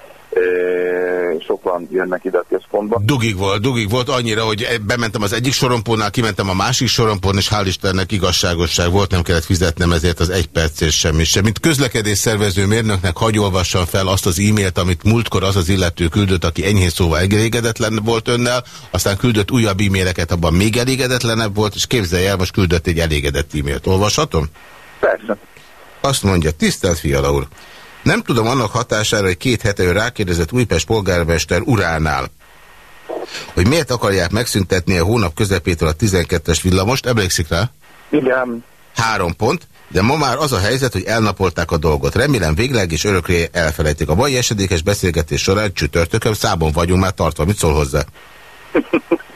sokan jönnek ide a központba. Dugig volt, dugig volt annyira, hogy bementem az egyik sorompónál, kimentem a másik sorompón, és hál' Istennek igazságosság volt, nem kellett fizetnem ezért az egy percért semmi sem. Mint közlekedés szervező mérnöknek hagy olvassam fel azt az e-mailt, amit múltkor az az illető küldött, aki enyhén szóval elégedetlen volt önnel, aztán küldött újabb e-maileket, abban még elégedetlenebb volt, és képzelj el, most küldött egy elégedett e-mailt. Olvashatom? Persze. Azt mondja, tisztelt Fiala úr, nem tudom annak hatására, hogy két hete rákérdezett Újpest polgármester uránál, hogy miért akarják megszüntetni a hónap közepétől a 12-es villamost. Emlékszik rá? Igen. Három pont. De ma már az a helyzet, hogy elnapolták a dolgot. Remélem végleg és örökre elfelejtik. A mai esedékes beszélgetés során csütörtökön számon vagyunk már tartva. Mit szól hozzá?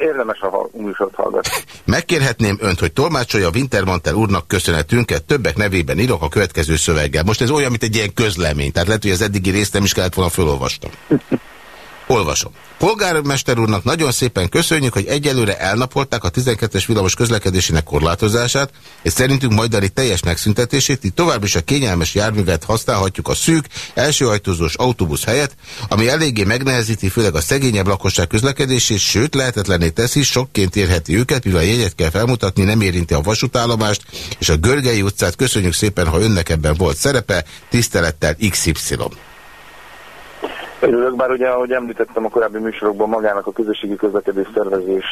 Érdemes a műsort hallgatni. Megkérhetném önt, hogy tolmácsolja Wintermantel úrnak köszönetünket, többek nevében írok a következő szöveggel. Most ez olyan, mint egy ilyen közlemény, tehát lehet, hogy az eddigi részt nem is kellett volna felolvastam. Olvasom. Polgármester úrnak nagyon szépen köszönjük, hogy egyelőre elnapolták a 12-es villamos közlekedésének korlátozását, és szerintünk majdani teljes megszüntetését, így tovább is a kényelmes járművet használhatjuk a szűk, elsőajtózós autóbusz helyett, ami eléggé megnehezíti főleg a szegényebb lakosság közlekedését, sőt lehetetlené teszi, sokként érheti őket, mivel a jegyet kell felmutatni, nem érinti a vasútállomást, és a Görgei utcát köszönjük szépen, ha önnek ebben volt szerepe, tisztelettel XY. Örülök, bár ugye, ahogy említettem a korábbi műsorokban, magának a közösségi közlekedés szervezés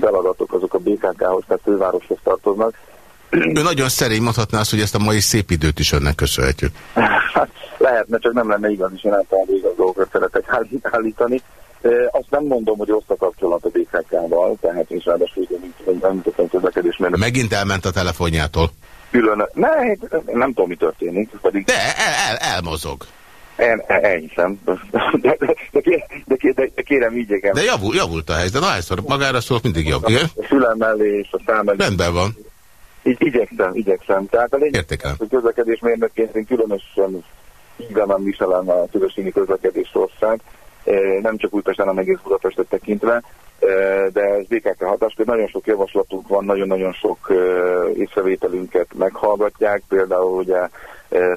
feladatok azok a BKK-hoz, tehát fővároshoz tartoznak. Ő nagyon szerény mondhatná azt, hogy ezt a mai szép időt is önnek köszönhetjük. Hát, lehetne, csak nem lenne igaz, és én általában igaz dolgokat szeretek állítani. Azt nem mondom, hogy rossz a kapcsolat a BKK-val, tehát és ráadásul, mint említettem közlekedésmérnök. Megint elment a telefonjától. Külön, ne, nem tudom, mi történik. Pedig... De el, el, elmozog. El, el, elhiszem. De, de, de, de, kérem, ígyek De javul, javult a helyzet. Na, hányszor magára szól, mindig jobb. Igen? A fülem mellé és a szám mellé. Rendben van. Így, igyekszem, igyekszem. Tehát a lényeg, Értékel. hogy közlekedésmérnökként én különösen nem viselem a közösségi közlekedés rosszát, nem csak Újpesten, hanem egész Budapestet tekintve, de ez BKK hatáskör. Nagyon sok javaslatunk van, nagyon-nagyon sok észrevételünket meghallgatják. Például ugye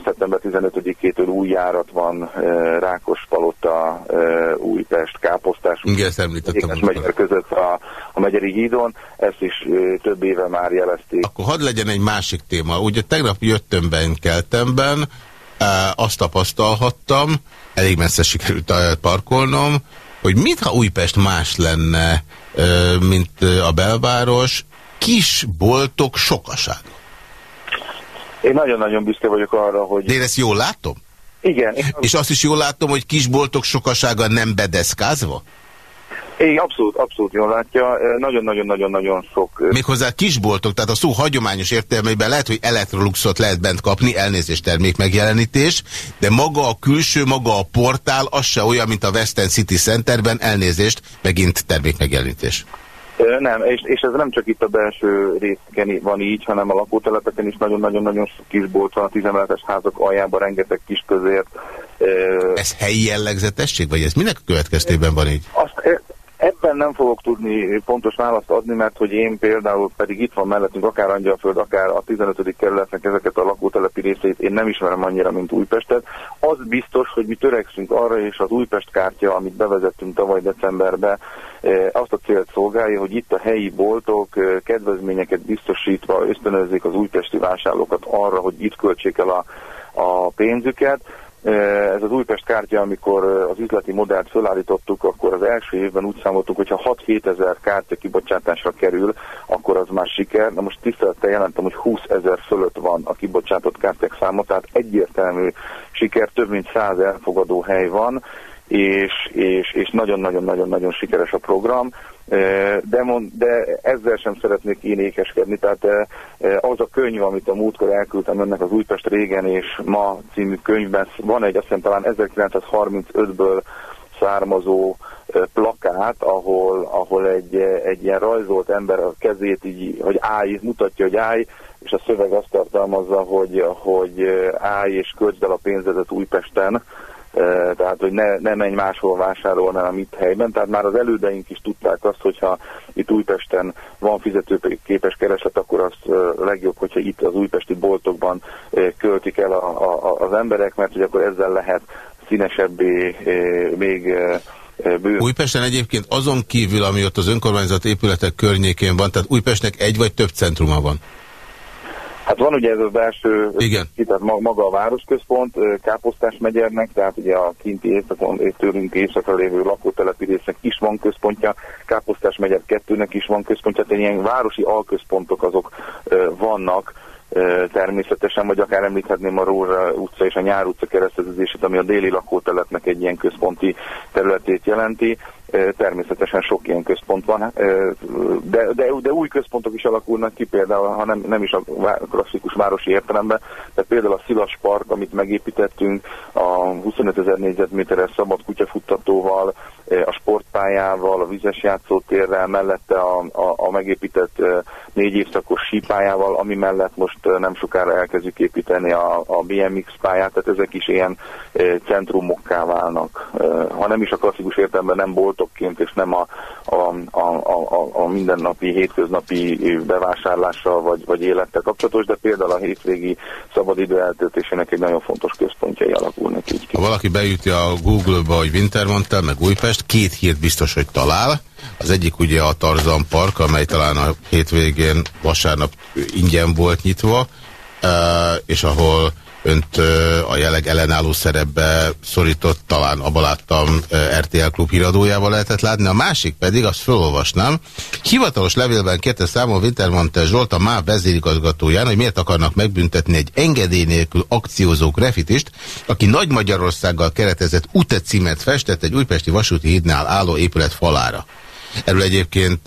szeptember 15-től új járat van Rákospalota, Újpest, Káposztás. Igen, ezt említettem. Megyer között a, a Megyeri hídon, ezt is több éve már jelezték. Akkor hadd legyen egy másik téma. Ugye tegnap jöttömben, keltemben, azt tapasztalhattam, elég messze sikerült parkolnom, hogy mintha Újpest más lenne, mint a belváros, kis boltok sokasága. Én nagyon-nagyon büszke vagyok arra, hogy... De én ezt jól látom? Igen. És azt is jól látom, hogy kisboltok sokasága nem bedeszkázva? Én abszolút, abszolút jól látja. Nagyon-nagyon-nagyon-nagyon sok... Méghozzá kisboltok, tehát a szó hagyományos értelmében lehet, hogy elektroluxot lehet bent kapni, elnézést termék megjelenítés, de maga a külső, maga a portál, az se olyan, mint a Western City Centerben, elnézést, megint termék megjelenítés. Nem, és, és ez nem csak itt a belső részken van így, hanem a lakótelepeken is nagyon-nagyon-nagyon sok kisbolt van, a tizemeletes házak aljában rengeteg kis közért. Ez helyi jellegzetesség, vagy ez minek a következtében van így? Azt, Ebben nem fogok tudni pontos választ adni, mert hogy én például pedig itt van mellettünk akár Angyalföld, akár a 15. kerületnek ezeket a lakótelepi részeit én nem ismerem annyira, mint Újpestet. Az biztos, hogy mi törekszünk arra, és az Újpest kártya, amit bevezettünk tavaly decemberbe, eh, azt a célt szolgálja, hogy itt a helyi boltok eh, kedvezményeket biztosítva ösztönözzék az újpesti vásárlókat arra, hogy itt költsék el a, a pénzüket. Ez az Újpest kártya, amikor az üzleti modellt felállítottuk, akkor az első évben úgy számoltuk, hogy ha 6-7 ezer kártya kibocsátásra kerül, akkor az már siker. Na most tisztelettel jelentem, hogy 20 ezer fölött van a kibocsátott kártyák száma, tehát egyértelmű siker, több mint 100 elfogadó hely van, és, és, és nagyon-nagyon-nagyon-nagyon sikeres a program. De, mond, de ezzel sem szeretnék én ékeskedni, tehát az a könyv, amit a múltkor elküldtem önnek az Újpest régen és ma című könyvben, van egy azt hiszem talán 1935-ből származó plakát, ahol, ahol egy, egy ilyen rajzolt ember a kezét így, hogy állj, mutatja, hogy állj, és a szöveg azt tartalmazza, hogy, hogy állj és költsd el a pénzedet Újpesten, tehát hogy ne, ne menj máshol vásárolni, hanem itt helyben. Tehát már az elődeink is tudták azt, hogyha itt Újpesten van fizetőképes kereslet, akkor az legjobb, hogyha itt az újpesti boltokban költik el a, a, az emberek, mert hogy akkor ezzel lehet színesebbé még Bő. Újpesten egyébként azon kívül, ami ott az önkormányzat épületek környékén van, tehát Újpestnek egy vagy több centruma van? Hát van ugye ez az első, Igen. tehát maga a városközpont, Káposztás megyernek, tehát ugye a kinti éjszakon, tőlünk éjszakra lévő lakótelepi résznek is van központja, Káposztás megyer kettőnek is van központja, tehát ilyen városi alközpontok azok vannak, természetesen, vagy akár említhetném a Rózsa utca és a Nyár utca kereszteződését, ami a déli lakótelepnek egy ilyen központi területét jelenti. Természetesen sok ilyen központ van, de, de, de új központok is alakulnak ki, például, ha nem, nem is a klasszikus városi értelemben, Tehát például a Szilas Park, amit megépítettünk, a 25 ezer négyzetméteres szabad kutyafuttatóval, a sportpályával, a vizes játszótérrel, mellette a, a, a megépített négy évszakos sípályával, ami mellett most nem sokára elkezdjük építeni a, a BMX pályát, tehát ezek is ilyen centrumokká válnak. Ha nem is a klasszikus értelemben nem boltokként, és nem a, a, a, a, a mindennapi, hétköznapi bevásárlással vagy, vagy élettel kapcsolatos, de például a hétvégi szabadidő eltöltésének egy nagyon fontos központjai alakulnak így. Ha valaki beüti a Google-ba, hogy Wintermantel, meg Újpest, két hírt biztos, hogy talál. Az egyik ugye a Tarzan Park, amely talán a hétvégén vasárnap ingyen volt nyitva, és ahol önt a jeleg ellenálló szerepbe szorított, talán abba láttam RTL klub híradójával lehetett látni. A másik pedig, azt felolvasnám, hivatalos levélben kérte számon Wintermantel Zsolt a MÁV vezérigazgatóján, hogy miért akarnak megbüntetni egy engedély nélkül akciózó grafitist, aki Nagy Magyarországgal keretezett utecímet festett egy újpesti vasúti hídnál álló épület falára. Erről egyébként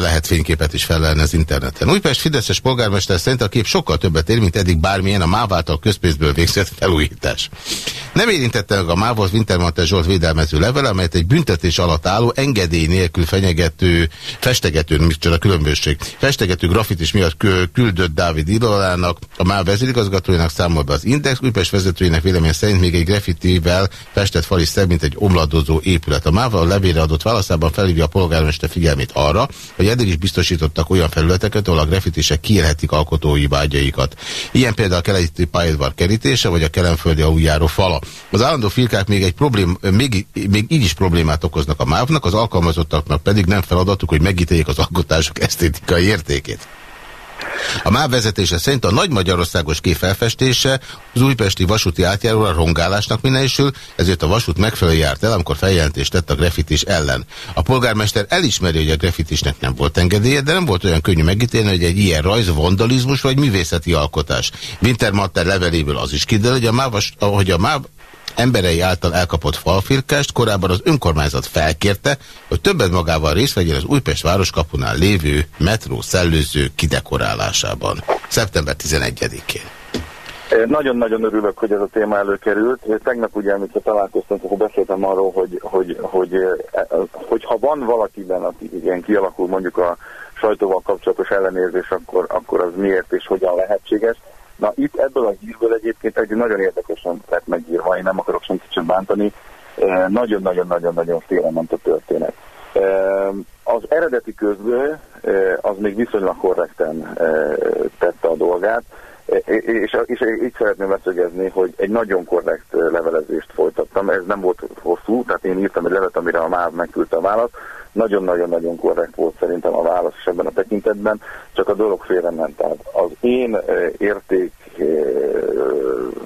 lehet fényképet is felelni az interneten. Újpest Fideszes polgármester szerint a kép sokkal többet ér, mint eddig bármilyen a MÁV által közpénzből végzett felújítás. Nem érintette meg a MÁV-ot Wintermantel Zsolt védelmező levele, amelyet egy büntetés alatt álló engedély nélkül fenyegető, festegető, mit a különbözség, festegető grafitis miatt küldött Dávid Idolának, a MÁV vezérigazgatójának számol be az Index, Újpest vezetőjének vélemény szerint még egy graffitivel festett fal is szebb, mint egy omladozó épület. A MÁV a levélre adott válaszában felhívja a polgármester felhívta figyelmét arra, hogy eddig is biztosítottak olyan felületeket, ahol a grafitisek kiélhetik alkotói vágyaikat. Ilyen például a keleti pályadvar kerítése, vagy a kelemföldi aluljáró fala. Az állandó filkák még, egy problém, még, még így is problémát okoznak a mávnak, az alkalmazottaknak pedig nem feladatuk, hogy megítéljék az alkotások esztétikai értékét. A MÁV vezetése szerint a Nagy Magyarországos kép felfestése az újpesti vasúti átjáróra rongálásnak minősül, ezért a vasút megfelelő járt el, amikor feljelentést tett a grafitis ellen. A polgármester elismeri, hogy a grafitisnek nem volt engedélye, de nem volt olyan könnyű megítélni, hogy egy ilyen rajz vandalizmus vagy művészeti alkotás. Wintermatter leveléből az is kiderül, hogy a MÁV, hogy a MÁV emberei által elkapott falfirkást korábban az önkormányzat felkérte, hogy többet magával részt vegyen az Újpest városkapunál lévő metró szellőző kidekorálásában. Szeptember 11-én. Nagyon-nagyon örülök, hogy ez a téma előkerült. Tegnap ugye, amikor találkoztunk, akkor beszéltem arról, hogy, hogy, hogy, hogy ha van valakiben, aki igen kialakul mondjuk a sajtóval kapcsolatos ellenérzés, akkor, akkor az miért és hogyan lehetséges. Na itt ebből a hírből egyébként egy nagyon érdekesen lett megírva, én nem akarok senkit sem bántani, nagyon-nagyon-nagyon-nagyon félrement a történet. Az eredeti közből az még viszonylag korrekten tette a dolgát, és, és így szeretném leszögezni, hogy egy nagyon korrekt levelezést folytattam. Ez nem volt hosszú, tehát én írtam egy levet, amire a MÁV megküldte a választ. Nagyon-nagyon-nagyon korrekt volt szerintem a válasz is ebben a tekintetben, csak a dolog félrement. Tehát az én érték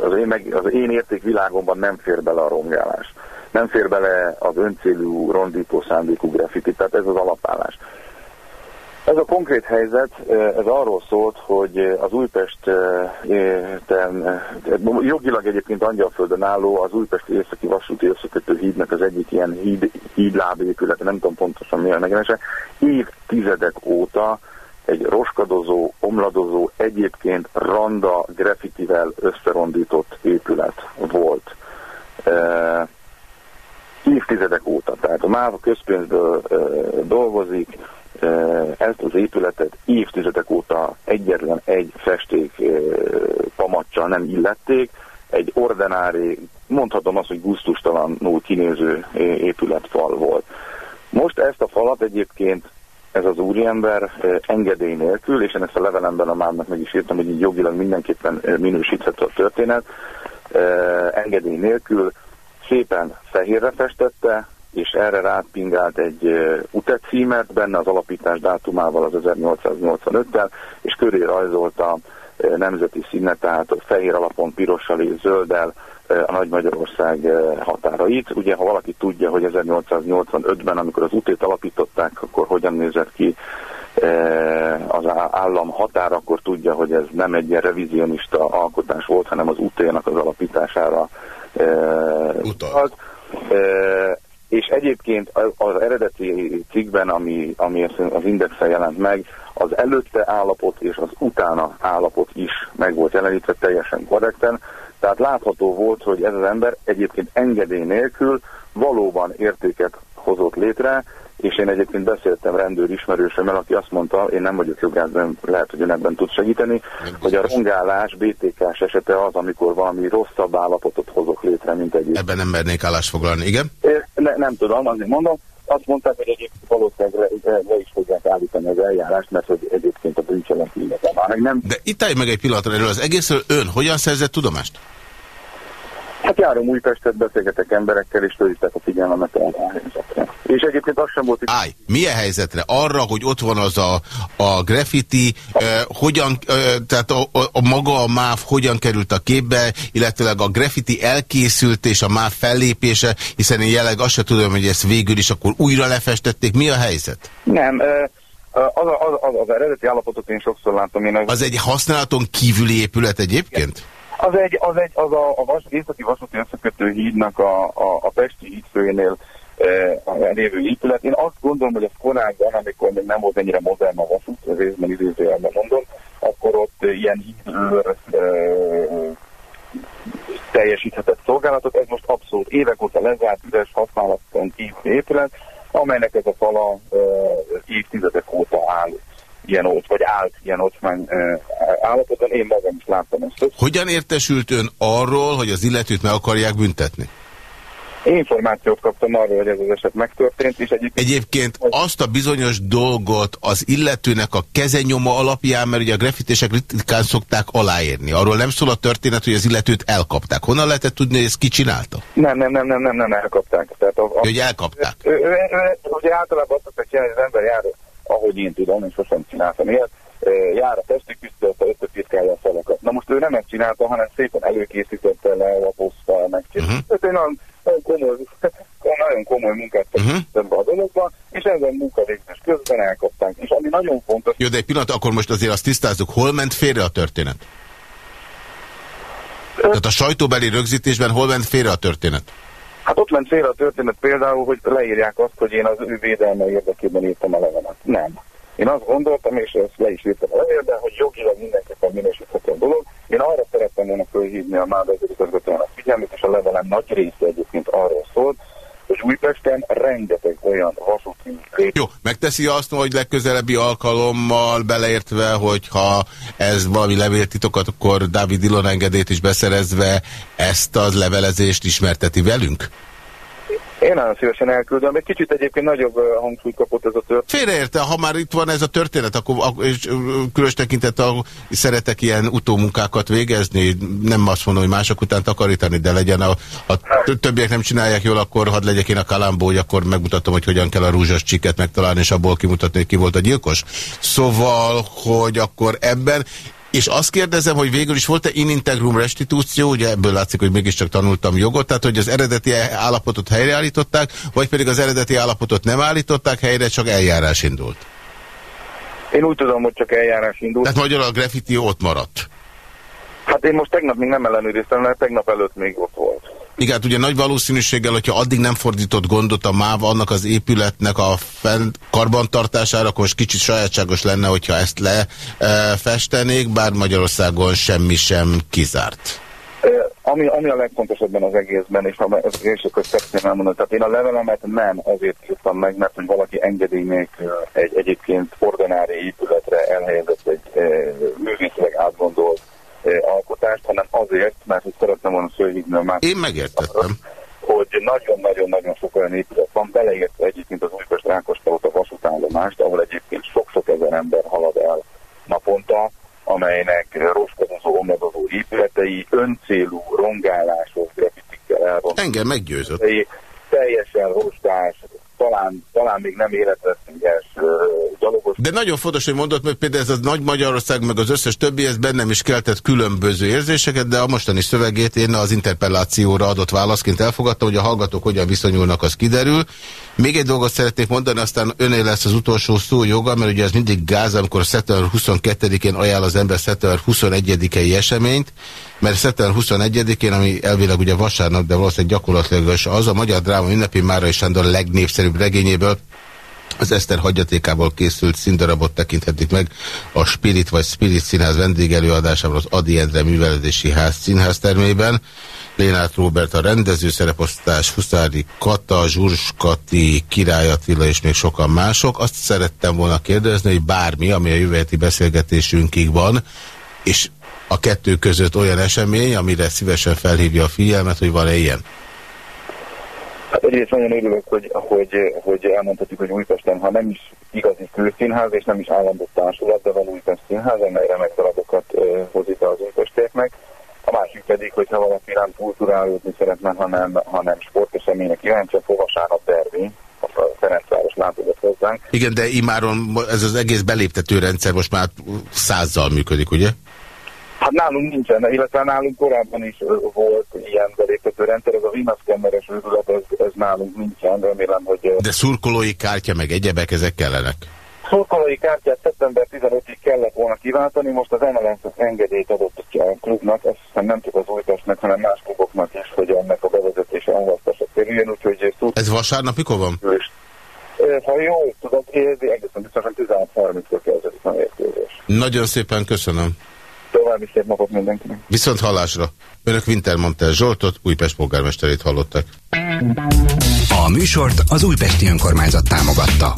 az én, meg, az én érték világomban nem fér bele a rongálás. Nem fér bele az öncélú, rondító szándékú graffiti, tehát ez az alapállás. Ez a konkrét helyzet, ez arról szólt, hogy az Újpest jogilag egyébként Angyalföldön álló az Újpesti Északi Vasúti Összekötő hídnak az egyik ilyen híd, hídlábépülete, nem tudom pontosan mi a megjelenése, évtizedek óta egy roskadozó, omladozó, egyébként randa graffitivel összerondított épület volt. E, évtizedek óta, tehát a MÁV közpénzből e, dolgozik, ezt az épületet évtizedek óta egyetlen egy festék pamacsal nem illették, egy ordinári, mondhatom azt, hogy gusztustalanul kinéző épületfal volt. Most ezt a falat egyébként ez az úriember engedély nélkül, és én ezt a levelemben a mámnak meg is írtam, hogy így jogilag mindenképpen minősíthető a történet, engedély nélkül szépen fehérre festette, és erre rátpingált egy UTEC címet, benne az alapítás dátumával az 1885-tel, és köré rajzolta nemzeti színet, tehát fehér alapon pirossal és zölddel a Nagy Magyarország határait. Ugye, ha valaki tudja, hogy 1885-ben, amikor az UT-t alapították, akkor hogyan nézett ki az állam határ, akkor tudja, hogy ez nem egy ilyen revizionista alkotás volt, hanem az UT-nak az alapítására utalt és egyébként az eredeti cikkben, ami, ami az indexen jelent meg, az előtte állapot és az utána állapot is meg volt jelenítve teljesen korrekten. Tehát látható volt, hogy ez az ember egyébként engedély nélkül valóban értéket hozott létre, és én egyébként beszéltem rendőr ismerősömmel, aki azt mondta, én nem vagyok jogász, de lehet, hogy ön ebben tud segíteni, hogy a rongálás BTK-s esete az, amikor valami rosszabb állapotot hozok létre, mint egy. Ebben nem mernék állást foglalni, igen? Ne, nem tudom, azért mondom. Azt mondták, hogy egyébként valószínűleg le, le is fogják állítani az eljárást, mert hogy egyébként a bűncselek nem. De itt állj meg egy pillanatra erről az egészről. Ön hogyan szerzett tudomást? Hát járom Újpestet, beszélgetek emberekkel, és fölhívták a figyelmemet a helyzetre. És egyébként az sem volt... Állj, milyen helyzetre? Arra, hogy ott van az a, a graffiti, eh, hogyan, eh, tehát a, a, a maga a MÁV hogyan került a képbe, illetőleg a graffiti elkészült és a MÁV fellépése, hiszen én jelenleg azt sem tudom, hogy ezt végül is akkor újra lefestették. Mi a helyzet? Nem, eh, az, az, az, az eredeti állapotot én sokszor látom. Én az... az egy használaton kívüli épület egyébként? Az egy, az egy, az a, a vas, északi vasúti összekötő hídnak a, a, a Pesti hídfőjénél e, lévő épület. Én azt gondolom, hogy az korábban, amikor még nem volt ennyire modern a vasút, az részben idézőjelben mondom, akkor ott ilyen hídőr e, teljesíthetett szolgálatot. Ez most abszolút évek óta lezárt, üres használaton kívül épület, amelynek ez a fala e, évtizedek óta áll ilyen ott, vagy állt ilyen ocsmány állapotban. Én magam is láttam ezt. Hogyan értesült ön arról, hogy az illetőt meg akarják büntetni? Információt kaptam arról, hogy ez az eset megtörtént, és egyébként... Egyébként azt a bizonyos dolgot az illetőnek a kezenyoma alapján, mert ugye a grafitések ritkán szokták aláírni. Arról nem szól a történet, hogy az illetőt elkapták. Honnan lehetett tudni, hogy ezt ki csinálta? Nem, nem, nem, nem, nem, nem elkapták. Tehát a, a, hogy elkapták? Ugye általában azt szokták csinálni, hogy az ember jár ahogy én tudom, én sosem csináltam ilyet, jár a testi küzdött, összepiszkálja a falakat. Na most ő nem ezt csinálta, hanem szépen előkészítette le, lapozta, megcsinálta. Uh-huh. Tehát nagyon, nagyon komoly, nagyon komoly munkát uh-huh. a dologban, és ezen munkavégzés közben elkapták. És ami nagyon fontos... Jó, de egy pillanat, akkor most azért azt tisztázzuk, hol ment félre a történet? Tehát a sajtóbeli rögzítésben hol ment félre a történet? Hát ott ment félre a történet például, hogy leírják azt, hogy én az ő védelme érdekében írtam a levelet. Nem. Én azt gondoltam, és ezt le is írtam a levélben, hogy jogilag mindenképpen minősíthető a dolog. Én arra szerettem volna fölhívni a MÁV a figyelmét, és a levelem nagy része egyébként arról szólt, hogy Újpesten rengeteg olyan vasúti... Jó, megteszi azt, hogy legközelebbi alkalommal beleértve, hogyha ez valami levéltitokat, akkor Dávid Ilon engedélyt is beszerezve ezt az levelezést ismerteti velünk? Én nagyon szívesen elküldöm. Egy kicsit egyébként nagyobb hangsúlyt kapott ez a történet. Félreérte, ha már itt van ez a történet, akkor és különös tekintet szeretek ilyen utómunkákat végezni. Nem azt mondom, hogy mások után takarítani, de legyen a, a többiek nem csinálják jól, akkor hadd legyek én a kalambó, hogy akkor megmutatom, hogy hogyan kell a rúzsas csiket megtalálni, és abból kimutatni, hogy ki volt a gyilkos. Szóval, hogy akkor ebben és azt kérdezem, hogy végül is volt-e in integrum restitúció, ugye ebből látszik, hogy mégiscsak tanultam jogot, tehát hogy az eredeti állapotot helyreállították, vagy pedig az eredeti állapotot nem állították helyre, csak eljárás indult? Én úgy tudom, hogy csak eljárás indult. Tehát magyarul a graffiti ott maradt? Hát én most tegnap még nem ellenőriztem, mert tegnap előtt még ott volt. Igen, hát ugye nagy valószínűséggel, hogyha addig nem fordított gondot a MÁV annak az épületnek a fent karbantartására, akkor most kicsit sajátságos lenne, hogyha ezt lefestenék, bár Magyarországon semmi sem kizárt. Ami, ami a legfontosabb az egészben, és én csak szeretném elmondani, tehát én a levelemet nem azért írtam meg, mert hogy valaki engedély nélkül egy egyébként ordinári épületre elhelyezett egy e, művészileg átgondolt alkotást, hanem azért, mert hogy szeretném fölhívni a másik. Én megértettem. Hogy nagyon-nagyon-nagyon sok olyan épület van, beleértve egyébként az Újpest Rákospalota vasútállomást, ahol egyébként sok-sok ezer ember halad el naponta, amelynek roskadozó, omladozó épületei, öncélú rongálásos, grafitikkel elront. Engem meggyőzött. Teljesen rostás, talán, talán még nem gyalogos. De nagyon fontos, hogy mondott, mert például ez a Nagy Magyarország, meg az összes többi, ez bennem is keltett különböző érzéseket, de a mostani szövegét én az interpellációra adott válaszként elfogadtam, hogy a hallgatók hogyan viszonyulnak, az kiderül. Még egy dolgot szeretnék mondani, aztán öné lesz az utolsó szó joga, mert ugye ez mindig gáz, amikor szeptember 22-én ajánl az ember szeptember 21-i eseményt, mert szeptember 21-én, ami elvileg ugye vasárnap, de valószínűleg gyakorlatilag az a Magyar Dráma ünnepi Márai Sándor legnépszerűbb regényéből, Az Eszter hagyatékából készült színdarabot tekinthetik meg a Spirit vagy Spirit Színház vendégelőadásában az Adi Endre Művelődési Ház színháztermében. Lénát Róbert a rendező szereposztás, Huszári Kata, Zsurskati, Király Attila és még sokan mások. Azt szerettem volna kérdezni, hogy bármi, ami a jövő beszélgetésünkig van, és a kettő között olyan esemény, amire szívesen felhívja a figyelmet, hogy van-e ilyen? Hát egyrészt nagyon örülök, hogy, hogy, hogy elmondhatjuk, hogy Újpesten, ha nem is igazi külszínház, és nem is állandó társulat, de van Újpest színház, amely remek darabokat uh, hozít az újpestieknek. A másik pedig, hogyha valaki nem kulturálódni szeretne, hanem, hanem sporteseménynek kíváncsi, akkor vasárnap derbi, a Ferencváros látogat hozzánk. Igen, de imáron ez az egész beléptető rendszer most már százzal működik, ugye? Hát nálunk nincsen, illetve nálunk korábban is volt ilyen beléptető rendszer, ez a vinaszkenneres őrület, ez, ez nálunk nincsen, remélem, hogy... De szurkolói kártya meg egyebek, ezek kellenek? Szurkolói kártyát szeptember 15-ig kellett volna kiváltani, most az MLS engedélyt adott a klubnak, ezt hiszem nem csak az Újtestnek, hanem más kluboknak is, hogy ennek a bevezetése anlasztása kerüljön, úgyhogy... Ez vasárnap mikor van? Ha jól tudod, érzi, egészen biztosan 16.30-kor kezdődik a mérkőzés. Nagyon szépen köszönöm. További szép napot mindenkinek. Viszont hallásra. Önök Wintermantel Zsoltot, Újpest polgármesterét hallottak. A műsort az Újpesti Önkormányzat támogatta.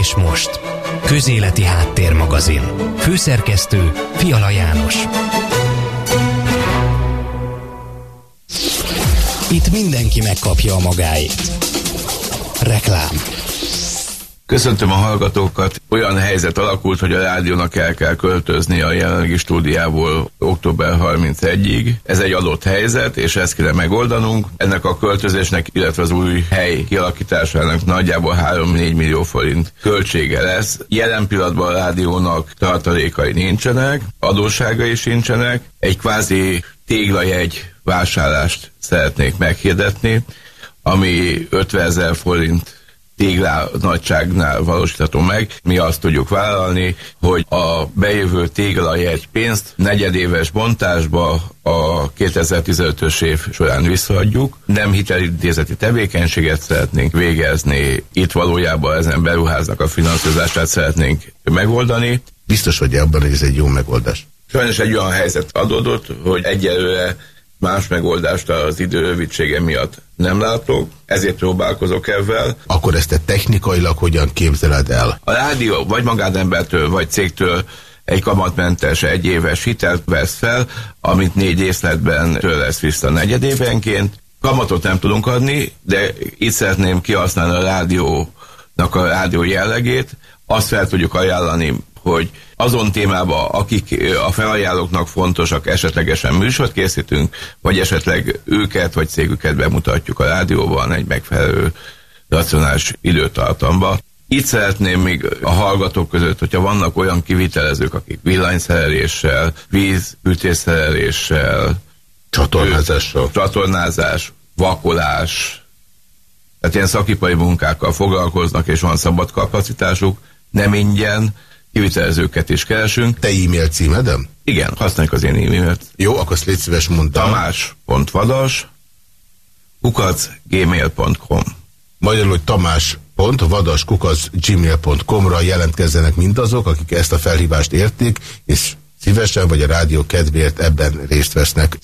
És most, Közéleti Háttérmagazin. Főszerkesztő Fiala János. Itt mindenki megkapja a magáét. Reklám. Köszöntöm a hallgatókat. Olyan helyzet alakult, hogy a rádiónak el kell költözni a jelenlegi stúdiából október 31-ig. Ez egy adott helyzet, és ezt kéne megoldanunk. Ennek a költözésnek, illetve az új hely kialakításának nagyjából 3-4 millió forint költsége lesz. Jelen pillanatban a rádiónak tartalékai nincsenek, adósságai sincsenek. Egy kvázi téglajegy vásárlást szeretnék meghirdetni, ami 50 ezer forint téglá nagyságnál valósítható meg. Mi azt tudjuk vállalni, hogy a bejövő téglajegy pénzt negyedéves bontásba a 2015-ös év során visszaadjuk. Nem hitelintézeti tevékenységet szeretnénk végezni, itt valójában ezen beruháznak a finanszírozását szeretnénk megoldani. Biztos vagy abban, hogy ez egy jó megoldás? Sajnos egy olyan helyzet adódott, hogy egyelőre más megoldást az idő rövidsége miatt nem látok, ezért próbálkozok ebben. Akkor ezt te technikailag hogyan képzeled el? A rádió vagy magánembertől, vagy cégtől egy kamatmentes egyéves hitelt vesz fel, amit négy észletben től lesz vissza negyedévenként. Kamatot nem tudunk adni, de itt szeretném kihasználni a rádiónak a rádió jellegét, azt fel tudjuk ajánlani hogy azon témában, akik a felajánlóknak fontosak, esetlegesen műsort készítünk, vagy esetleg őket, vagy cégüket bemutatjuk a rádióban egy megfelelő racionális időtartamba. Itt szeretném még a hallgatók között, hogyha vannak olyan kivitelezők, akik villanyszereléssel, vízütésszereléssel, csatornázással, csatornázás, vakolás, tehát ilyen szakipari munkákkal foglalkoznak, és van szabad kapacitásuk, nem ingyen, kivitelezőket is keresünk. Te e-mail címedem? Igen, használjuk az én e-mailt. Jó, akkor azt légy szíves mondtam. Tamás.vadas kukac gmail.com Magyarul, hogy kukac gmail.com-ra jelentkezzenek mindazok, akik ezt a felhívást értik, és szívesen vagy a rádió kedvéért ebben részt vesznek.